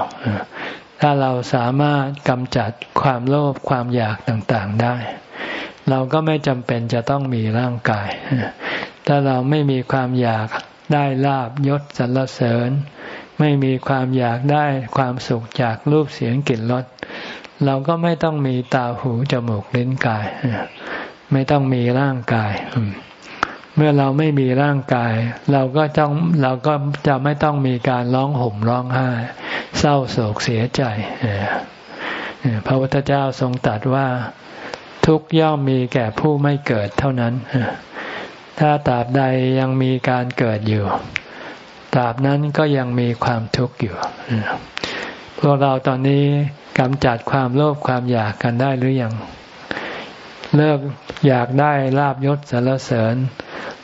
ถ้าเราสามารถกำจัดความโลภความอยากต่างๆได้ เราก็ไม่จำเป็นจะต้องมีร่างกาย ถ้าเราไม่มีความอยากได้ลาบยศสรรเสริญ ไม่มีความอยากได้ความสุขจากรูปเสียงกลิ่นรสเราก็ไม่ต้องมีตาหูจมูกลิ้นกาย ไม่ต้องมีร่างกาย เมื่อเราไม่มีร่างกาย เราก็ต้องเราก็จะไม่ต้องมีการร้องห่มร้องไห้เศร้าโศกเสียใจพระพุทธเจ้าทรงตรัสว่าทุกย่อมมีแก่ผู้ไม่เกิดเท่านั้น ถ้าตราบใดยังมีการเกิดอยู่ ตราบนั้นก็ยังมีความทุกข์อยู่ พวกเราตอนนี้กำจัดความโลภความอยากกันได้หรือยัง เลิกอยากได้ลาบยศสารเสริญ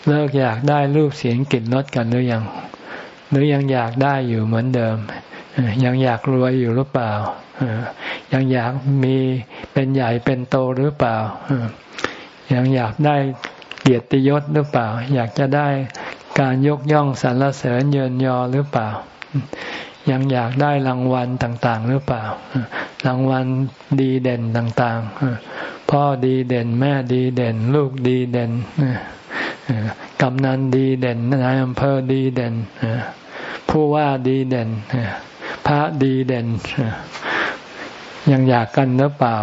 เลิกอยากได้รูปเสียงกลิ่นรสกันหรือยัง หรือยังอยากได้อยู่เหมือนเดิม ยังอยากรวยอยู่หรือเปล่า ยังอยากมีเป็นใหญ่เป็นโตหรือเปล่า ยังอยากได้เกียรติยศหรือเปล่า อยากจะได้การยกย่องสรรเสริญเยินยอหรือเปล่า ยังอยากได้รางวัลต่างๆ หรือเปล่า รางวัลดีเด่นต่างๆ พ่อดีเด่น แม่ดีเด่น ลูกดีเด่นกำนันดีเด่นนายอำเภอดีเด่นผู้ว่าดีเด่นพระดีเด่นยังอยากกันหรือเปล่า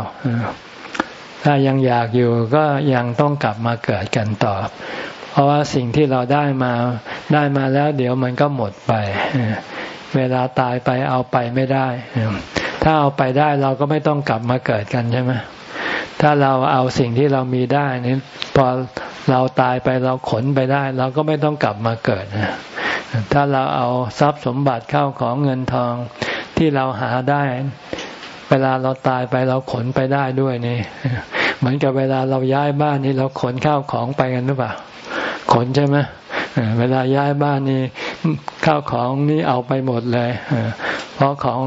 ถ้ายังอยากอยู่ก็ยังต้องกลับมาเกิดกันต่อ เพราะว่าสิ่งที่เราได้มาได้มาแล้วเดี๋ยวมันก็หมดไป เวลาตายไปเอาไปไม่ได้ ถ้าเอาไปได้เราก็ไม่ต้องกลับมาเกิดกันใช่ไหม ถ้าเราเอาสิ่งที่เรามีได้นี่พอเราตายไปเราขนไปได้ เราก็ไม่ต้องกลับมาเกิดถ้าเราเอาทรัพย์สมบัติเข้าของเงินทองที่เราหาได้ เวลาเราตายไปเราขนไปได้ด้วยนี่เหมือนกับเวลาเราย้ายบ้านนี่เราขนข้าวของไปกันหรือเปล่าขนใช่ไหมเวลาย้ายบ้านนี่ข้าวของนี่เอาไปหมดเลยเพราะของ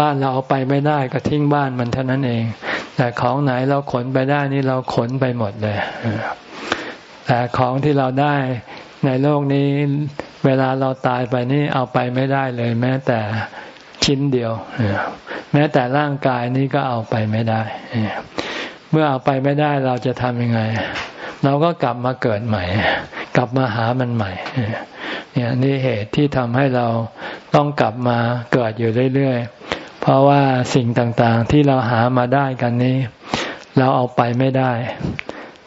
บ้านเราเอาไปไม่ได้ก็ทิ้งบ้านมันเท่านั้นเอง แต่ของไหนเราขนไปได้นี่เราขนไปหมดเลย แต่ของที่เราได้ในโลกนี้ เวลาเราตายไปนี่เอาไปไม่ได้เลย แม้แต่ชิ้นเดียว แม้แต่ร่างกายนี้ก็เอาไปไม่ได้ เมื่อเอาไปไม่ได้เราจะทำยังไง เราก็กลับมาเกิดใหม่ กลับมาหามันใหม่เนี่ยนี่เหตุที่ทำให้เราต้องกลับมาเกิดอยู่เรื่อยๆ เพราะว่าสิ่งต่างๆที่เราหามาได้กันนี้ เราเอาไปไม่ได้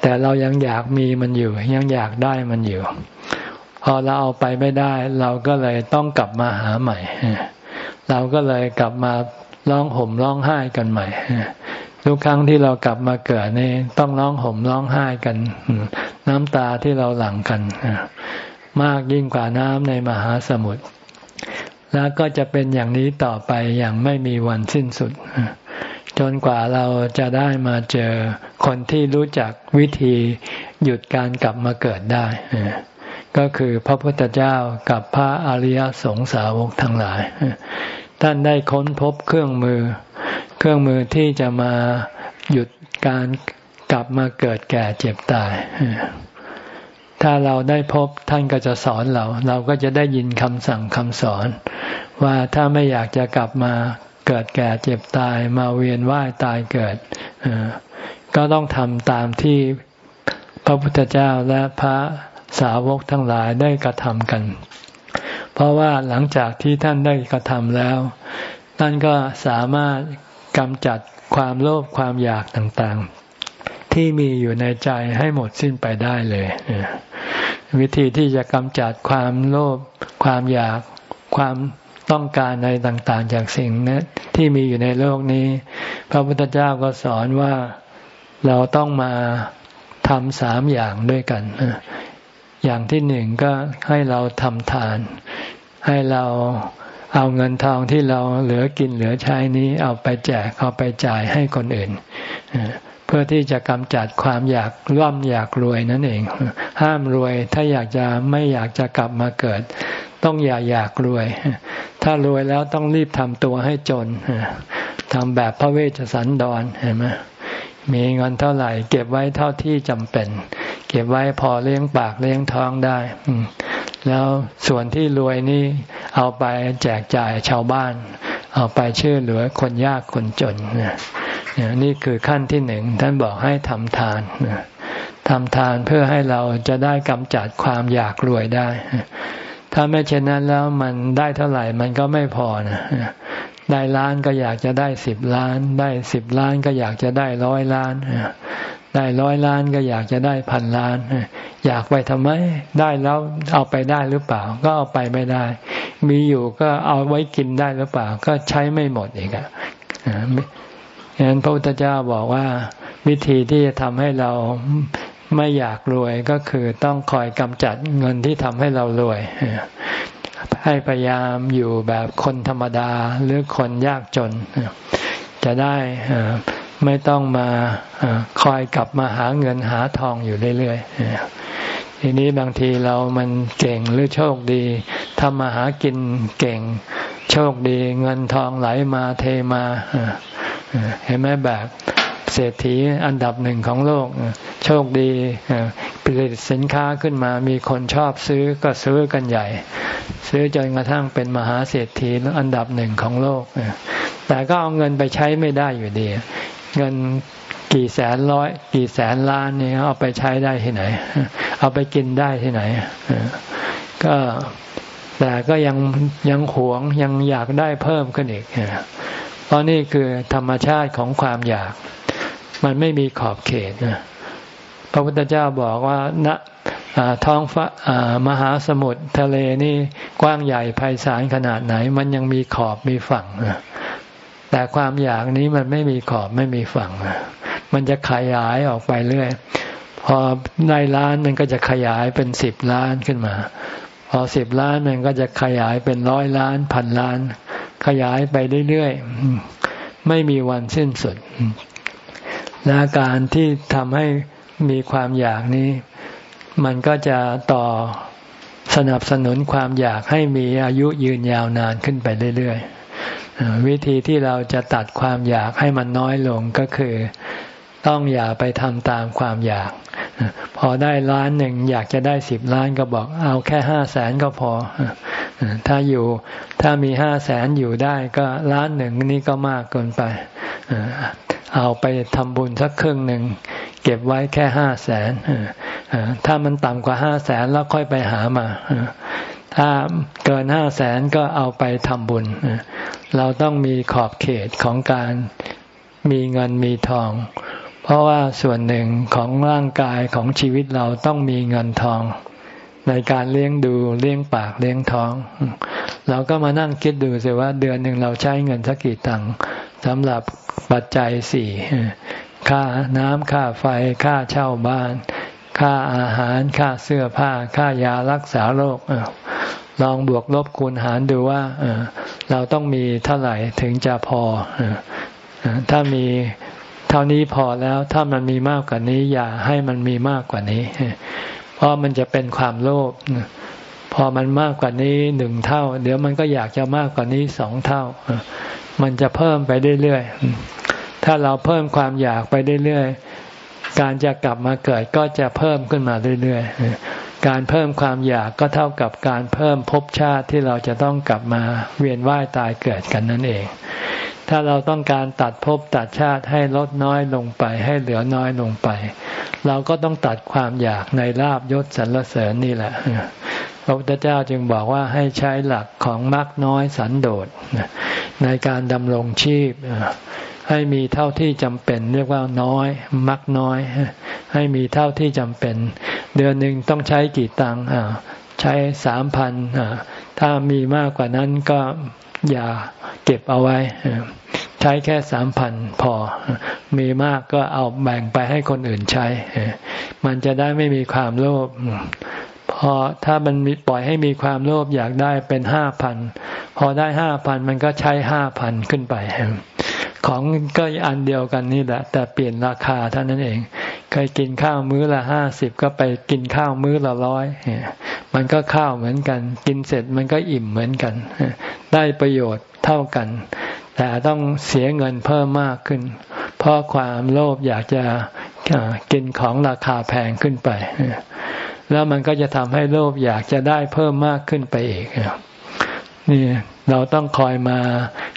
แต่เรายังอยากมีมันอยู่ ยังอยากได้มันอยู่ พอเราเอาไปไม่ได้ เราก็เลยต้องกลับมาหาใหม่ เราก็เลยกลับมาร้องห่มร้องไห้กันใหม่ทุกครั้งที่เรากลับมาเกิดนี่ต้องร้องห่มร้องไห้กัน น้ำตาที่เราหลั่งกันมากยิ่งกว่าน้ำในมหาสมุทร แล้วก็จะเป็นอย่างนี้ต่อไปอย่างไม่มีวันสิ้นสุด จนกว่าเราจะได้มาเจอคนที่รู้จักวิธีหยุดการกลับมาเกิดได้ ก็คือพระพุทธเจ้ากับพระอริยสงสาวกทั้งหลาย ท่านได้ค้นพบเครื่องมือ เครื่องมือที่จะมาหยุดการกลับมาเกิดแก่เจ็บตาย ถ้าเราได้พบท่านก็จะสอนเรา เราก็จะได้ยินคำสั่งคำสอน ว่าถ้าไม่อยากจะกลับมาเกิดแก่เจ็บตายมาเวียนว่ายตายเกิด ก็ต้องทำตามที่พระพุทธเจ้าและพระสาวกทั้งหลายได้กระทำกัน เพราะว่าหลังจากที่ท่านได้กระทำแล้ว ท่านก็สามารถกำจัดความโลภความอยากต่างๆ ที่มีอยู่ในใจให้หมดสิ้นไปได้เลย วิธีที่จะกำจัดความโลภความอยากความต้องการในต่างๆ จากสิ่งนี้ที่มีอยู่ในโลกนี้ พระพุทธเจ้าก็สอนว่าเราต้องมาทำสามอย่างด้วยกัน อย่างที่หนึ่งก็ให้เราทำทาน ให้เราเอาเงินทองที่เราเหลือกินเหลือใช้นี้เอาไปแจกเอาไปจ่ายให้คนอื่น เพื่อที่จะกำจัดความอยากร่ำอยากรวยนั่นเอง ห้ามรวยถ้าอยากจะไม่อยากจะกลับมาเกิด ต้องอย่าอยากรวย ถ้ารวยแล้วต้องรีบทำตัวให้จนทำแบบพระเวชสันดรเห็นไหมมีเงินเท่าไหร่ เก็บไว้เท่าที่จำเป็น เก็บไว้พอเลี้ยงปากเลี้ยงท้องได้แล้วส่วนที่รวยนี่เอาไปแจกจ่ายชาวบ้าน เอาไปช่วยเหลือคนยากคนจนนี่คือขั้นที่หนึ่งท่านบอกให้ทำทานทำทานเพื่อให้เราจะได้กำจัดความอยากรวยได้ ถ้าไม่เช่นนั้นแล้วมันได้เท่าไหร่มันก็ไม่พอนะได้ล้านก็อยากจะได้สิบล้าน ได้สิบล้านก็อยากจะได้ร้อยล้าน ได้ร้อยล้านก็อยากจะได้พันล้าน อยากไปทำไม ได้แล้วเอาไปได้หรือเปล่า ก็เอาไปไม่ได้ มีอยู่ก็เอาไว้กินได้หรือเปล่า ก็ใช้ไม่หมดอีกอะฉะนั้นพระพุทธเจ้าบอกว่า วิธีที่จะทำให้เราไม่อยากรวยก็คือต้องคอยกำจัดเงินที่ทำให้เรารวย ให้พยายามอยู่แบบคนธรรมดาหรือคนยากจน จะได้ ไม่ต้องมาคอยกลับมาหาเงินหาทองอยู่เรื่อยๆทีนี้บางทีเรามันเก่งหรือโชคดีทำมาหากินเก่ง โชคดีเงินทองไหลมาเทมาเห็นไหมแบบเศรษฐีอันดับหนึ่งของโลก โชคดีผลิตสินค้าขึ้นมามีคนชอบซื้อก็ซื้อกันใหญ่ ซื้อจนกระทั่งเป็นมหาเศรษฐีอันดับหนึ่งของโลกแต่ก็เอาเงินไปใช้ไม่ได้อยู่ดี เงินกี่แสนร้อย กี่แสนล้านนี่เอาไปใช้ได้ที่ไหน เอาไปกินได้ที่ไหนก็แต่ก็ยังยังหวงยังอยากได้เพิ่มขึ้นอีกเพราะนี่คือธรรมชาติของความอยาก มันไม่มีขอบเขตพระพุทธเจ้าบอกว่าณท้องฟ้ามหาสมุทรทะเลนี่กว้างใหญ่ไพศาลขนาดไหน มันยังมีขอบมีฝั่ง แต่ความอยากนี้มันไม่มีขอบไม่มีฝั่ง มันจะขยายออกไปเรื่อย พอได้ล้านมันก็จะขยายเป็นสิบล้านขึ้นมา พอสิบล้านมันก็จะขยายเป็นร้อยล้านพันล้าน ขยายไปเรื่อยๆ ไม่มีวันสิ้นสุด และการที่ทำให้มีความอยากนี้ มันก็จะต่อสนับสนุนความอยากให้มีอายุยืนยาวนานขึ้นไปเรื่อยๆ วิธีที่เราจะตัดความอยากให้มันน้อยลงก็คือ ต้องอย่าไปทำตามความอยาก พอได้ล้านหนึ่งอยากจะได้สิบล้านก็บอกเอาแค่ห้าแสนก็พอ ถ้าอยู่ถ้ามีห้าแสนอยู่ได้ก็ล้านหนึ่งนี่ก็มากเกินไป เอาไปทำบุญสักครึ่งหนึ่งเก็บไว้แค่ห้าแสนถ้ามันต่ำกว่าห้าแสนแล้วค่อยไปหามาถ้าเกินห้าแสนก็เอาไปทำบุญ เราต้องมีขอบเขตของการมีเงินมีทอง เพราะว่าส่วนหนึ่งของร่างกายของชีวิตเราต้องมีเงินทอง ในการเลี้ยงดูเลี้ยงปากเลี้ยงท้อง เราก็มานั่งคิดดูสิว่าเดือนหนึ่งเราใช้เงินสักกี่ตังค์สำหรับปัจจัยสี่ค่าน้ำค่าไฟค่าเช่าบ้าน ค่าอาหารค่าเสื้อผ้า ค่ายารักษาโรค ลองบวกลบคูณหารดูว่าเราต้องมีเท่าไหร่ถึงจะพอถ้ามีเท่านี้พอแล้วถ้ามันมีมากกว่านี้ อย่าให้มันมีมากกว่านี้ เพราะมันจะเป็นความโลภพอมันมากกว่านี้หนึ่งเท่า เดี๋ยวมันก็อยากจะมากกว่านี้สองเท่า มันจะเพิ่มไปเรื่อยๆถ้าเราเพิ่มความอยากไปเรื่อยๆการจะกลับมาเกิดก็จะเพิ่มขึ้นมาเรื่อยๆ การเพิ่มความอยากก็เท่ากับการเพิ่มภพชาติที่เราจะต้องกลับมาเวียนว่ายตายเกิดกันนั่นเอง ถ้าเราต้องการตัดภพตัดชาติให้ลดน้อยลงไป ให้เหลือน้อยลงไป เราก็ต้องตัดความอยากในลาบยศสรรเสริญนี่แหละพระพุทธเจ้าจึงบอกว่าให้ใช้หลักของมรรคน้อยสันโดษในการดำรงชีพ ให้มีเท่าที่จำเป็น เรียกว่าน้อย มักน้อย ให้มีเท่าที่จำเป็น เดือนหนึ่งต้องใช้กี่ตังค์ใช้สามพันถ้ามีมากกว่านั้นก็อย่าเก็บเอาไว้ใช้แค่สามพันพอ มีมากก็เอาแบ่งไปให้คนอื่นใช้ มันจะได้ไม่มีความโลภพอถ้ามันมปล่อยให้มีความโลภอยากได้เป็นห้าพันพอได้ห้าพันมันก็ใช้ห้าพันขึ้นไป ของก็อันเดียวกันนี่แหละ แต่เปลี่ยนราคาเท่านั้นเอง เคยกินข้าวมื้อละห้าสิบก็ไปกินข้าวมื้อละร้อยมันก็ข้าวเหมือนกัน กินเสร็จมันก็อิ่มเหมือนกัน ได้ประโยชน์เท่ากัน แต่ต้องเสียเงินเพิ่มมากขึ้น เพราะความโลภอยากจะกินของราคาแพงขึ้นไป แล้วมันก็จะทำให้โลภอยากจะได้เพิ่มมากขึ้นไปอีก นี่เราต้องคอยมา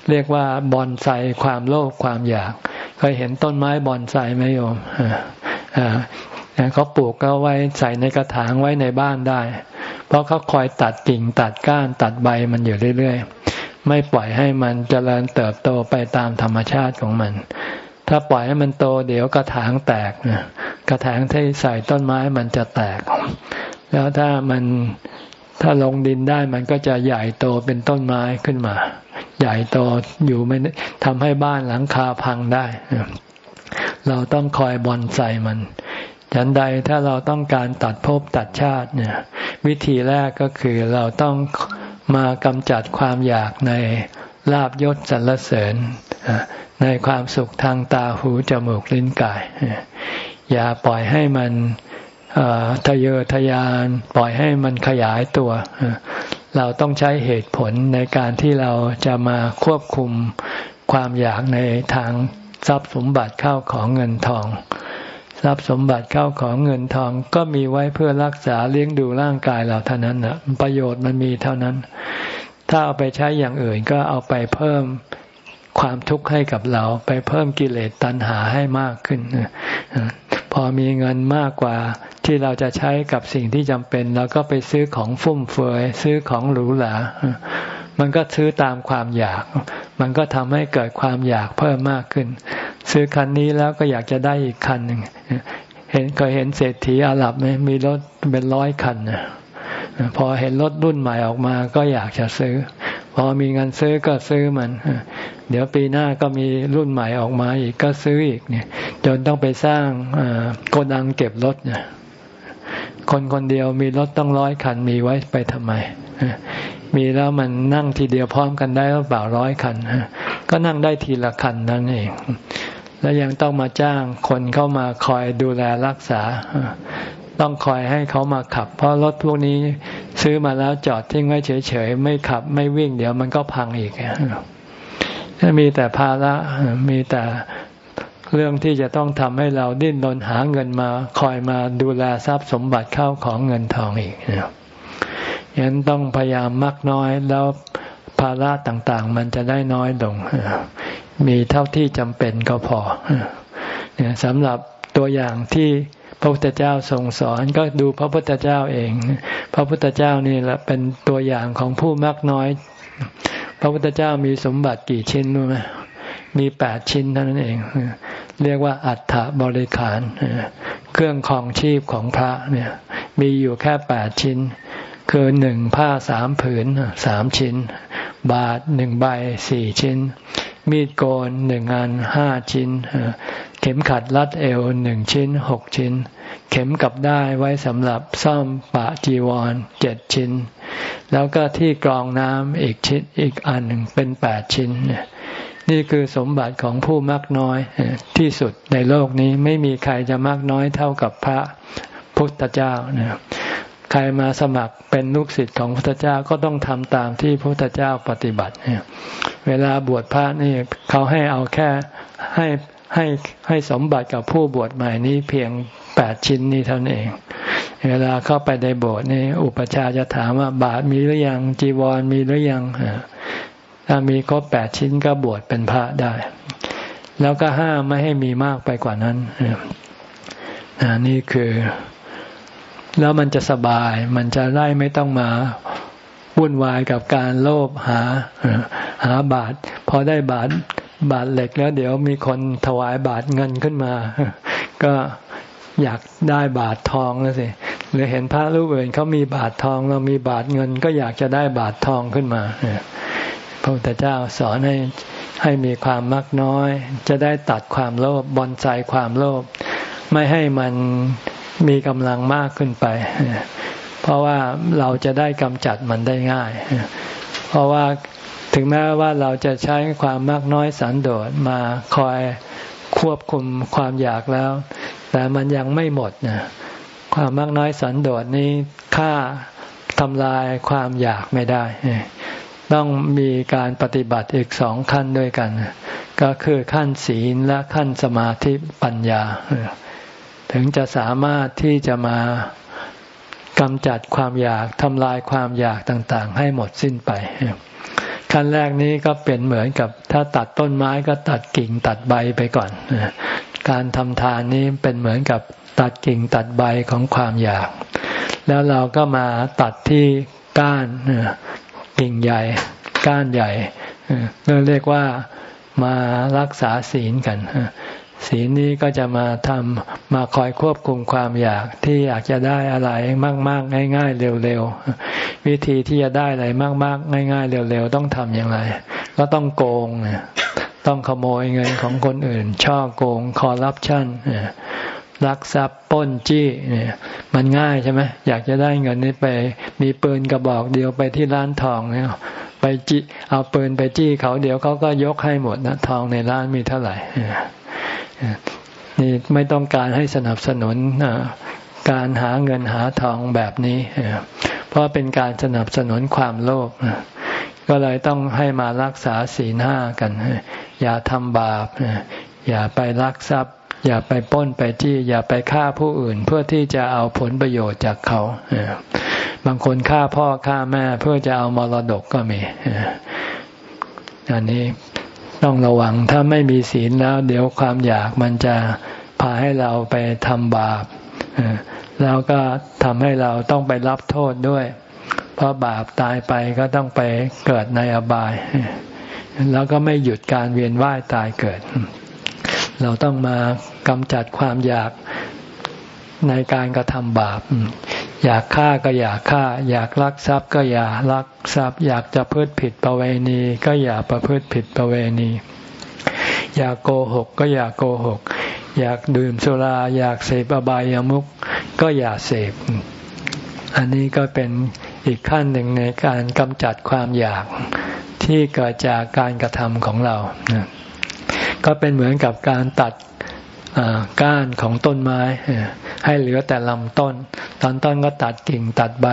เรียกว่าบอนไซความโลภความอยากเคยเห็นต้นไม้บอนไซไหมโยมอ่าเขาปลูกก็ไว้ใส่ในกระถางไว้ในบ้านได้ เพราะเขาคอยตัดกิ่งตัดก้านตัดใบมันอยู่เรื่อยๆ ไม่ปล่อยให้มันเจริญเติบโตไปตามธรรมชาติของมัน ถ้าปล่อยให้มันโตเดี๋ยวกระถางแตกกระถางที่ใส่ต้นไม้มันจะแตก แล้วถ้ามัน ถ้าลงดินได้มันก็จะใหญ่โตเป็นต้นไม้ขึ้นมา ใหญ่โตอยู่ไม่ทำให้บ้านหลังคาพังได้ เราต้องคอยบอนใส่มันฉันใดถ้าเราต้องการตัดภพตัดชาติเนี่ย วิธีแรกก็คือเราต้องมากำจัดความอยากในลาบยศสรรเสริญในความสุขทางตาหูจมูกลิ้นกาย อย่าปล่อยให้มัน ทะเยอทะยานปล่อยให้มันขยายตัว เราต้องใช้เหตุผลในการที่เราจะมาควบคุมความอยากในทางทรัพย์สมบัติเข้าของเงินทอง ทรัพย์สมบัติเข้าของเงินทองก็มีไว้เพื่อรักษาเลี้ยงดูร่างกายเราเท่านั้นนะประโยชน์มันมีเท่านั้น ถ้าเอาไปใช้อย่างอื่นก็เอาไปเพิ่ม ความทุกข์ให้กับเรา ไปเพิ่มกิเลสตัณหาให้มากขึ้นพอมีเงินมากกว่าที่เราจะใช้กับสิ่งที่จำเป็นเราก็ไปซื้อของฟุ่มเฟือยซื้อของหรูหรามันก็ซื้อตามความอยาก มันก็ทำให้เกิดความอยากเพิ่มมากขึ้น ซื้อคันนี้แล้วก็อยากจะได้อีกคันหนึ่งเห็นเคยเห็นเศรษฐีอาหรับไหมมีรถเป็นร้อยคันนะพอเห็นรถรุ่นใหม่ออกมาก็อยากจะซื้อ พอมีเงินซื้อก็ซื้อมัน เดี๋ยวปีหน้าก็มีรุ่นใหม่ออกมาอีกก็ซื้ออีกเนี่ย จนต้องไปสร้างโกดังเก็บรถเนี่ยคนคนเดียวมีรถต้องร้อยคันมีไว้ไปทำไม มีแล้วมันนั่งทีเดียวพร้อมกันได้หรือเปล่าร้อยคัน ก็นั่งได้ทีละคันนั่นเอง แล้วยังต้องมาจ้างคนเข้ามาคอยดูแลรักษา ต้องคอยให้เขามาขับ เพราะรถพวกนี้ ซื้อมาแล้วจอดทิ้งไว้เฉยๆ ไม่ขับไม่วิ่งเดี๋ยวมันก็พังอีกมีแต่ภาระมีแต่เรื่องที่จะต้องทำให้เราดิ้นรนหาเงินมา คอยมาดูแลทรัพย์สมบัติเข้าของเงินทองอีกฉะนั้นต้องพยายามมักน้อยแล้วภาระต่างๆ มันจะได้น้อยลง มีเท่าที่จำเป็นก็พอสำหรับตัวอย่างที่ พระพุทธเจ้าทรงสอนก็ดูพระพุทธเจ้าเอง พระพุทธเจ้านี่แหละเป็นตัวอย่างของผู้มักน้อย พระพุทธเจ้ามีสมบัติกี่ชิ้นรู้ไหมมีแปดชิ้นเท่านั้นเอง เรียกว่าอัฏฐบริขาร เครื่องของชีพของพระเนี่ยมีอยู่แค่แปดชิ้น คือหนึ่งผ้าสามผืนสามชิ้น บาทหนึ่งใบสี่ชิ้น มีดโกนหนึ่งอันห้าชิ้น เข็มขัดรัดเอวหนึ่งชิ้นหกชิ้น เข็มกับได้ไว้สำหรับซ่อมปะจีวรเจ็ดชิ้น แล้วก็ที่กรองน้ำอีกชิ้นอีกอันหนึ่งเป็นแปดชิ้น นี่คือสมบัติของผู้มากน้อยที่สุดในโลกนี้ไม่มีใครจะมากน้อยเท่ากับพระพุทธเจ้านะใครมาสมัครเป็นลูกศิษย์ของพระพุทธเจ้าก็ต้องทำตามที่พระพุทธเจ้าปฏิบัติเนี่ยเวลาบวชพระนี่เขาให้เอาแค่ให้ ให้ให้สมบัติกับผู้บวชใหม่นี้เพียงแปดชิ้นนี้เท่านั้นเอง เวลาเข้าไปในโบสถ์นี่อุปชาจะถามว่าบาทมีหรือยังจีวรมีหรือยังถ้ามีครบแปดชิ้นก็บวชเป็นพระได้ แล้วก็ห้ามไม่ให้มีมากไปกว่านั้นนี่คือ แล้วมันจะสบาย มันจะได้ไม่ต้องมาวุ่นวายกับการโลภหาหาบาทพอได้บาท บาทเหล็กแล้วเดี๋ยวมีคนถวายบาทเงินขึ้นมา ก็อยากได้บาททองแล้วสิหรือเห็นพระรูปอื่นเขามีบาททองเรามีบาทเงิน ก็อยากจะได้บาททองขึ้นมาพระพุทธเจ้าสอนให้ให้มีความมักน้อย จะได้ตัดความโลภบอนใจความโลภไม่ให้มันมีกำลังมากขึ้นไป เพราะว่าเราจะได้กำจัดมันได้ง่าย เพราะว่า ถึงแม้ว่าเราจะใช้ความมากน้อยสันโดษมาคอยควบคุมความอยากแล้ว แต่มันยังไม่หมดนะความมากน้อยสันโดษนี้ฆ่าทำลายความอยากไม่ได้ ต้องมีการปฏิบัติอีกสองขั้นด้วยกัน ก็คือขั้นศีลและขั้นสมาธิปัญญา ถึงจะสามารถที่จะมากำจัดความอยากทำลายความอยากต่างๆ ให้หมดสิ้นไป ขั้นแรกนี้ก็เป็นเหมือนกับถ้าตัดต้นไม้ก็ตัดกิ่งตัดใบไปก่อน การทำทานนี้เป็นเหมือนกับตัดกิ่งตัดใบของความอยาก แล้วเราก็มาตัดที่ก้านกิ่งใหญ่ ก้านใหญ่เราเรียกว่ามารักษาศีลกัน ศีลนี้ก็จะมาทำมาคอยควบคุมความอยากที่อยากจะได้อะไรมาก ๆ ง่าย ๆ เร็ว ๆ วิธีที่จะได้อะไรมาก ๆ ง่าย ๆ เร็ว ๆ ต้องทำอย่างไร ก็ต้องโกง ต้องขโมยเงินของคนอื่น ช่อโกงคอร์รัปชันลักทรัพย์ป้นจี้เนี่ยมันง่ายใช่ไหมอยากจะได้เงินนี้ไป มีปืนกระบอกเดียวไปที่ร้านทองเนี่ยไปจี้เอาปืนไปจี้เขาเดี๋ยวเขาก็ยกให้หมดนะทองในร้านมีเท่าไหร่ นี่ไม่ต้องการให้สนับสนุนการหาเงินหาทองแบบนี้ เพราะเป็นการสนับสนุนความโลภก็เลยต้องให้มารักษาศีลห้ากัน อย่าทำบาป อย่าไปลักทรัพย์ อย่าไปป้นไปจี้ อย่าไปฆ่าผู้อื่น เพื่อที่จะเอาผลประโยชน์จากเขา บางคนฆ่าพ่อฆ่าแม่เพื่อจะเอามรดกก็มี อันนี้ ต้องระวัง ถ้าไม่มีศีลแล้ว เดี๋ยวความอยากมันจะพาให้เราไปทำบาปแล้วก็ทำให้เราต้องไปรับโทษด้วย เพราะบาปตายไปก็ต้องไปเกิดในอบาย แล้วก็ไม่หยุดการเวียนว่ายตายเกิด เราต้องมากำจัดความอยากในการกระทำบาป อยากฆ่าก็อยากฆ่า อยากลักทรัพย์ก็อย่าลักทรัพย์ อยากจะพืชผิดประเวณี ก็อย่าประพฤติผิดประเวณี อยากโกหกก็อย่าโกหก อยากดื่มสุรา อยากเสพอบายามุขก็อย่าเสพ อันนี้ก็เป็นอีกขั้นหนึ่งในการกำจัดความอยากที่เกิดจากการกระทำของเรา ก็เป็นเหมือนกับการตัดก้านของต้นไม้ ให้เหลือแต่ลำต้น ตอนต้นก็ตัดกิ่งตัดใบ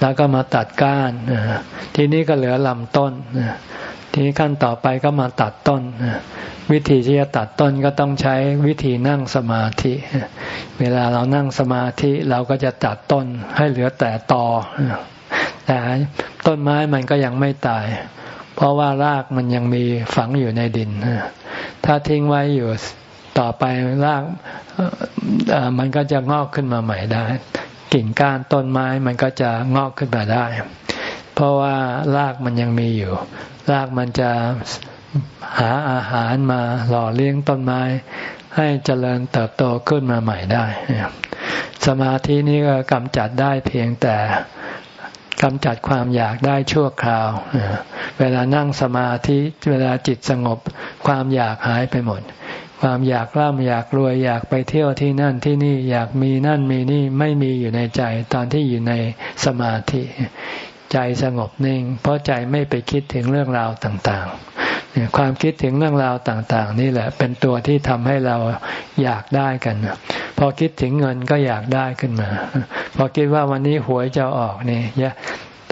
แล้วก็มาตัดก้านทีนี้ก็เหลือลำต้นทีนี้ขั้นต่อไปก็มาตัดต้น วิธีที่จะตัดต้นก็ต้องใช้วิธีนั่งสมาธิ เวลาเรานั่งสมาธิเราก็จะตัดต้นให้เหลือแต่ตอแต่ต้นไม้มันก็ยังไม่ตาย เพราะว่ารากมันยังมีฝังอยู่ในดินถ้าทิ้งไว้อยู่ ต่อไปรากมันก็จะงอกขึ้นมาใหม่ได้ กิ่งก้านต้นไม้มันก็จะงอกขึ้นมาได้ เพราะว่ารากมันยังมีอยู่ รากมันจะหาอาหารมาหล่อเลี้ยงต้นไม้ ให้เจริญเติบโตขึ้นมาใหม่ได้ สมาธินี้ก็กำจัดได้เพียงแต่กำจัดความอยากได้ชั่วคราว เวลานั่งสมาธิ เวลาจิตสงบ ความอยากหายไปหมด ความอยากร่ำอยากรวยอยากไปเที่ยวที่นั่นที่นี่อยากมีนั่นมีนี่ไม่มีอยู่ในใจตอนที่อยู่ในสมาธิ ใจสงบนิ่ง เพราะใจไม่ไปคิดถึงเรื่องราวต่างๆ ความคิดถึงเรื่องราวต่าง ๆ นี่แหละ เป็นตัวที่ทำให้เราอยากได้กันพอคิดถึงเงินก็อยากได้ขึ้นมา พอคิดว่าวันนี้หวยจะออกนี่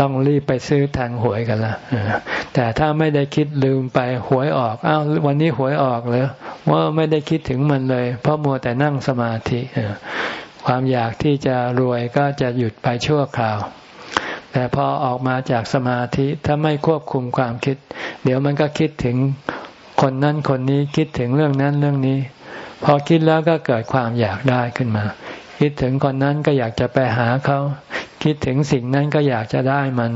ต้องรีบไปซื้อทางหวยกันละแต่ถ้าไม่ได้คิดลืมไปหวยออกอ้าววันนี้หวยออกเลยว่าไม่ได้คิดถึงมันเลย เพราะมัวแต่นั่งสมาธิความอยากที่จะรวยก็จะหยุดไปชั่วคราว แต่พอออกมาจากสมาธิถ้าไม่ควบคุมความคิด เดี๋ยวมันก็คิดถึงคนนั้นคนนี้คิดถึงเรื่องนั้นเรื่องนี้ พอคิดแล้วก็เกิดความอยากได้ขึ้นมา คิดถึงคนนั้นก็อยากจะไปหาเขา คิดถึงสิ่งนั้นก็อยากจะได้มัน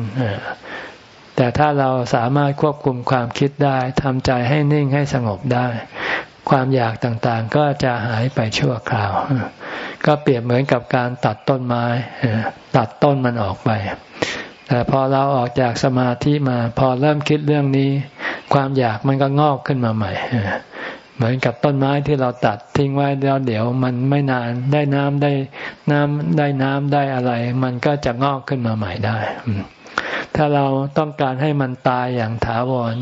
แต่ถ้าเราสามารถควบคุมความคิดได้ทำใจให้นิ่งให้สงบได้ ความอยากต่างๆ ก็จะหายไปชั่วคราว ก็เปรียบเหมือนกับการตัดต้นไม้ตัดต้นมันออกไป แต่พอเราออกจากสมาธิมา พอเริ่มคิดเรื่องนี้ ความอยากมันก็งอกขึ้นมาใหม่ เหมือนกับต้นไม้ที่เราตัดทิ้งไว้แล้วเดี๋ยวมันไม่นานได้น้ำได้น้ำได้น้ำได้อะไร มันก็จะงอกขึ้นมาใหม่ได้ ถ้าเราต้องการให้มันตายอย่างถาวร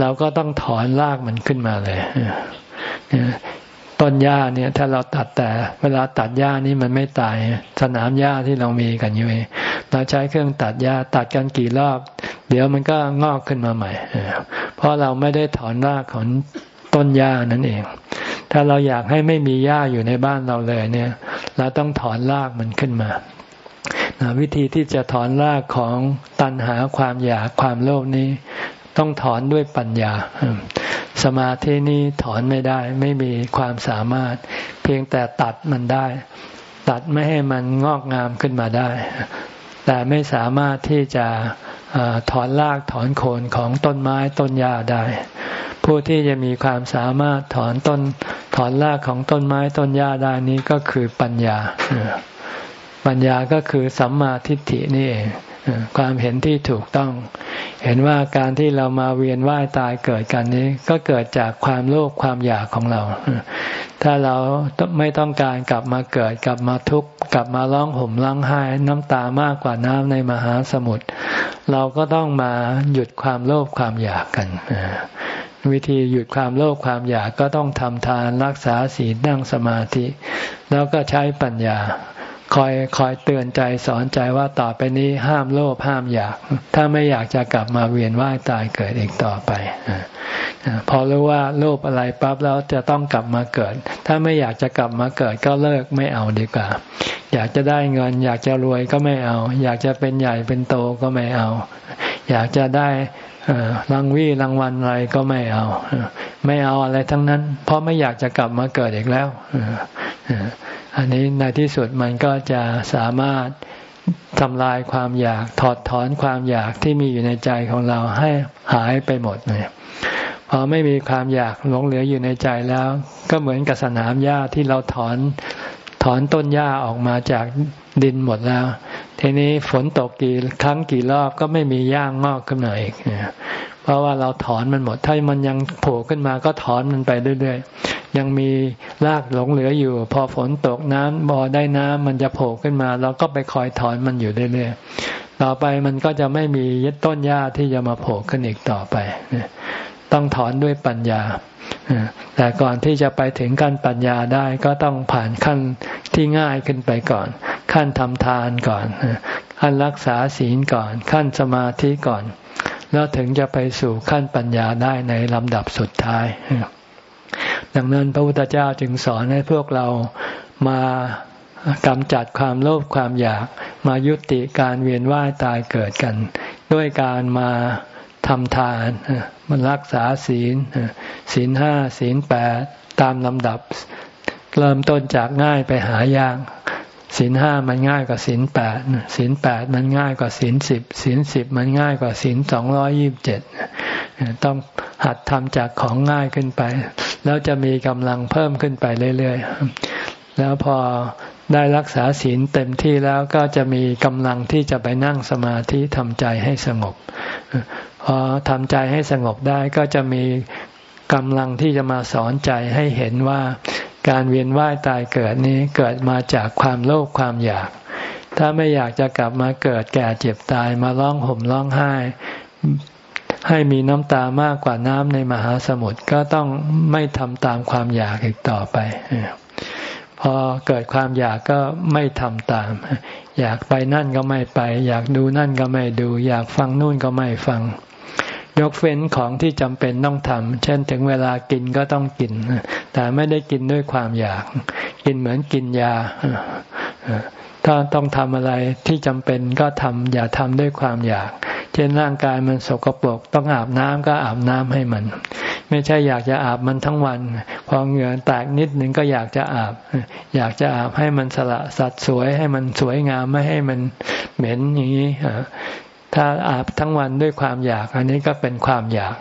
เราก็ต้องถอนรากมันขึ้นมาเลยต้นหญ้าเนี่ย ถ้าเราตัดแต่ เวลาตัดหญ้านี่มันไม่ตาย สนามหญ้าที่เรามีกันอยู่เราใช้เครื่องตัดหญ้าตัดกันกี่รอบ เดี๋ยวมันก็งอกขึ้นมาใหม่เพราะเราไม่ได้ถอนรากของ ต้นหญ้านั่นเอง ถ้าเราอยากให้ไม่มีหญ้าอยู่ในบ้านเราเลยเนี่ย เราต้องถอนรากมันขึ้นมาวิธีที่จะถอนรากของตัณหาความอยากความโลภนี้ ต้องถอนด้วยปัญญา สมาธินี้ถอนไม่ได้ไม่มีความสามารถ เพียงแต่ตัดมันได้ ตัดไม่ให้มันงอกงามขึ้นมาได้ แต่ไม่สามารถที่จะถอนรากถอนโคนของต้นไม้ต้นหญ้าได้ ผู้ที่จะมีความสามารถถอนต้นถอนรากของต้นไม้ต้นหญ้าได้นี้ก็คือปัญญา ปัญญาก็คือสัมมาทิฏฐินี่เองความเห็นที่ถูกต้อง เห็นว่าการที่เรามาเวียนว่ายตายเกิดกันนี้ ก็เกิดจากความโลภความอยากของเรา ถ้าเราไม่ต้องการกลับมาเกิดกลับมาทุกข์กลับมาร้องห่มร้องไห้น้ำตามากกว่าน้ำในมหาสมุทรเราก็ต้องมาหยุดความโลภความอยากกัน วิธีหยุดความโลภความอยากก็ต้องทำทานรักษาศีลนั่งสมาธิ แล้วก็ใช้ปัญญา คอยคอยเตือนใจสอนใจว่าต่อไปนี้ห้ามโลภห้ามอยาก ถ้าไม่อยากจะกลับมาเวียนว่ายตายเกิดอีกต่อไปพอรู้ว่าโลภอะไรปั๊บแล้วจะต้องกลับมาเกิด ถ้าไม่อยากจะกลับมาเกิดก็เลิกไม่เอาดีกว่า อยากจะได้เงิน อยากจะรวยก็ไม่เอา อยากจะเป็นใหญ่เป็นโตก็ไม่เอา อยากจะได้ รางวี่รางวัลอะไรก็ไม่เอา ไม่เอาอะไรทั้งนั้น เพราะไม่อยากจะกลับมาเกิดอีกแล้ว อันนี้ในที่สุดมันก็จะสามารถทำลายความอยากถอดถอนความอยากที่มีอยู่ในใจของเราให้หายไปหมดเลยพอไม่มีความอยากหลงเหลืออยู่ในใจแล้ว ก็เหมือนกับสนามหญ้าที่เราถอนถอนต้นหญ้าออกมาจากดินหมดแล้ว ทีนี้ฝนตกกี่ครั้งกี่รอบก็ไม่มีหญ้างงอกขึ้นมาอีกเพราะว่าเราถอนมันหมด ถ้ามันยังโผล่ขึ้นมาก็ถอนมันไปเรื่อยๆ ยังมีรากหลงเหลืออยู่ พอฝนตกน้ำบ่อได้น้ำมันจะโผล่ขึ้นมา เราก็ไปคอยถอนมันอยู่เรื่อยๆ ต่อไปมันก็จะไม่มีต้นหญ้าที่จะมาโผล่ขึ้นอีกต่อไป ต้องถอนด้วยปัญญา แต่ก่อนที่จะไปถึงขั้นปัญญาได้ก็ต้องผ่านขั้นที่ง่ายขึ้นไปก่อน ขั้นทำทานก่อน ขั้นรักษาศีลก่อน ขั้นสมาธิก่อน แล้วถึงจะไปสู่ขั้นปัญญาได้ในลำดับสุดท้าย ดังนั้นพระพุทธเจ้าจึงสอนให้พวกเรามากำจัดความโลภความอยาก มายุติการเวียนว่ายตายเกิดกัน ด้วยการมา ทำทาน มันรักษาศีลศีลห้าศีลแปดตามลำดับ เริ่มต้นจากง่ายไปหายากศีลห้ามันง่ายกว่าศีลแปดศีลแปดมันง่ายกว่าศีลสิบศีลสิบมันง่ายกว่าศีลสองร้อยี่บเจ็ดต้องหัดทำจากของง่ายขึ้นไป แล้วจะมีกำลังเพิ่มขึ้นไปเรื่อยๆ แล้วพอได้รักษาศีลเต็มที่แล้วก็จะมีกำลังที่จะไปนั่งสมาธิทำใจให้สงบ พอทำใจให้สงบได้ก็จะมีกำลังที่จะมาสอนใจให้เห็นว่าการเวียนว่ายตายเกิดนี้เกิดมาจากความโลภความอยาก ถ้าไม่อยากจะกลับมาเกิดแก่เจ็บตายมาร้องห่มร้องไห้ ให้มีน้ำตามากกว่าน้ำในมหาสมุทรก็ต้องไม่ทำตามความอยากอีกต่อไป พอเกิดความอยากก็ไม่ทำตาม อยากไปนั่นก็ไม่ไป อยากดูนั่นก็ไม่ดู อยากฟังนู่นก็ไม่ฟัง ยกเฟ้นของที่จำเป็นต้องทำเช่นถึงเวลากินก็ต้องกิน แต่ไม่ได้กินด้วยความอยาก กินเหมือนกินยา ถ้าต้องทำอะไรที่จำเป็นก็ทำอย่าทำด้วยความอยาก เช่นร่างกายมันสกปรกต้องอาบน้ำก็อาบน้ำให้มัน ไม่ใช่อยากจะอาบมันทั้งวัน พอเหงื่อแตกนิดหนึ่งก็อยากจะอาบ อยากจะอาบให้มันสละสัดสวยให้มันสวยงามไม่ให้มันเหม็นอย่างนี้ ถ้าอาบทั้งวันด้วยความอยาก อันนี้ก็เป็นความอยาก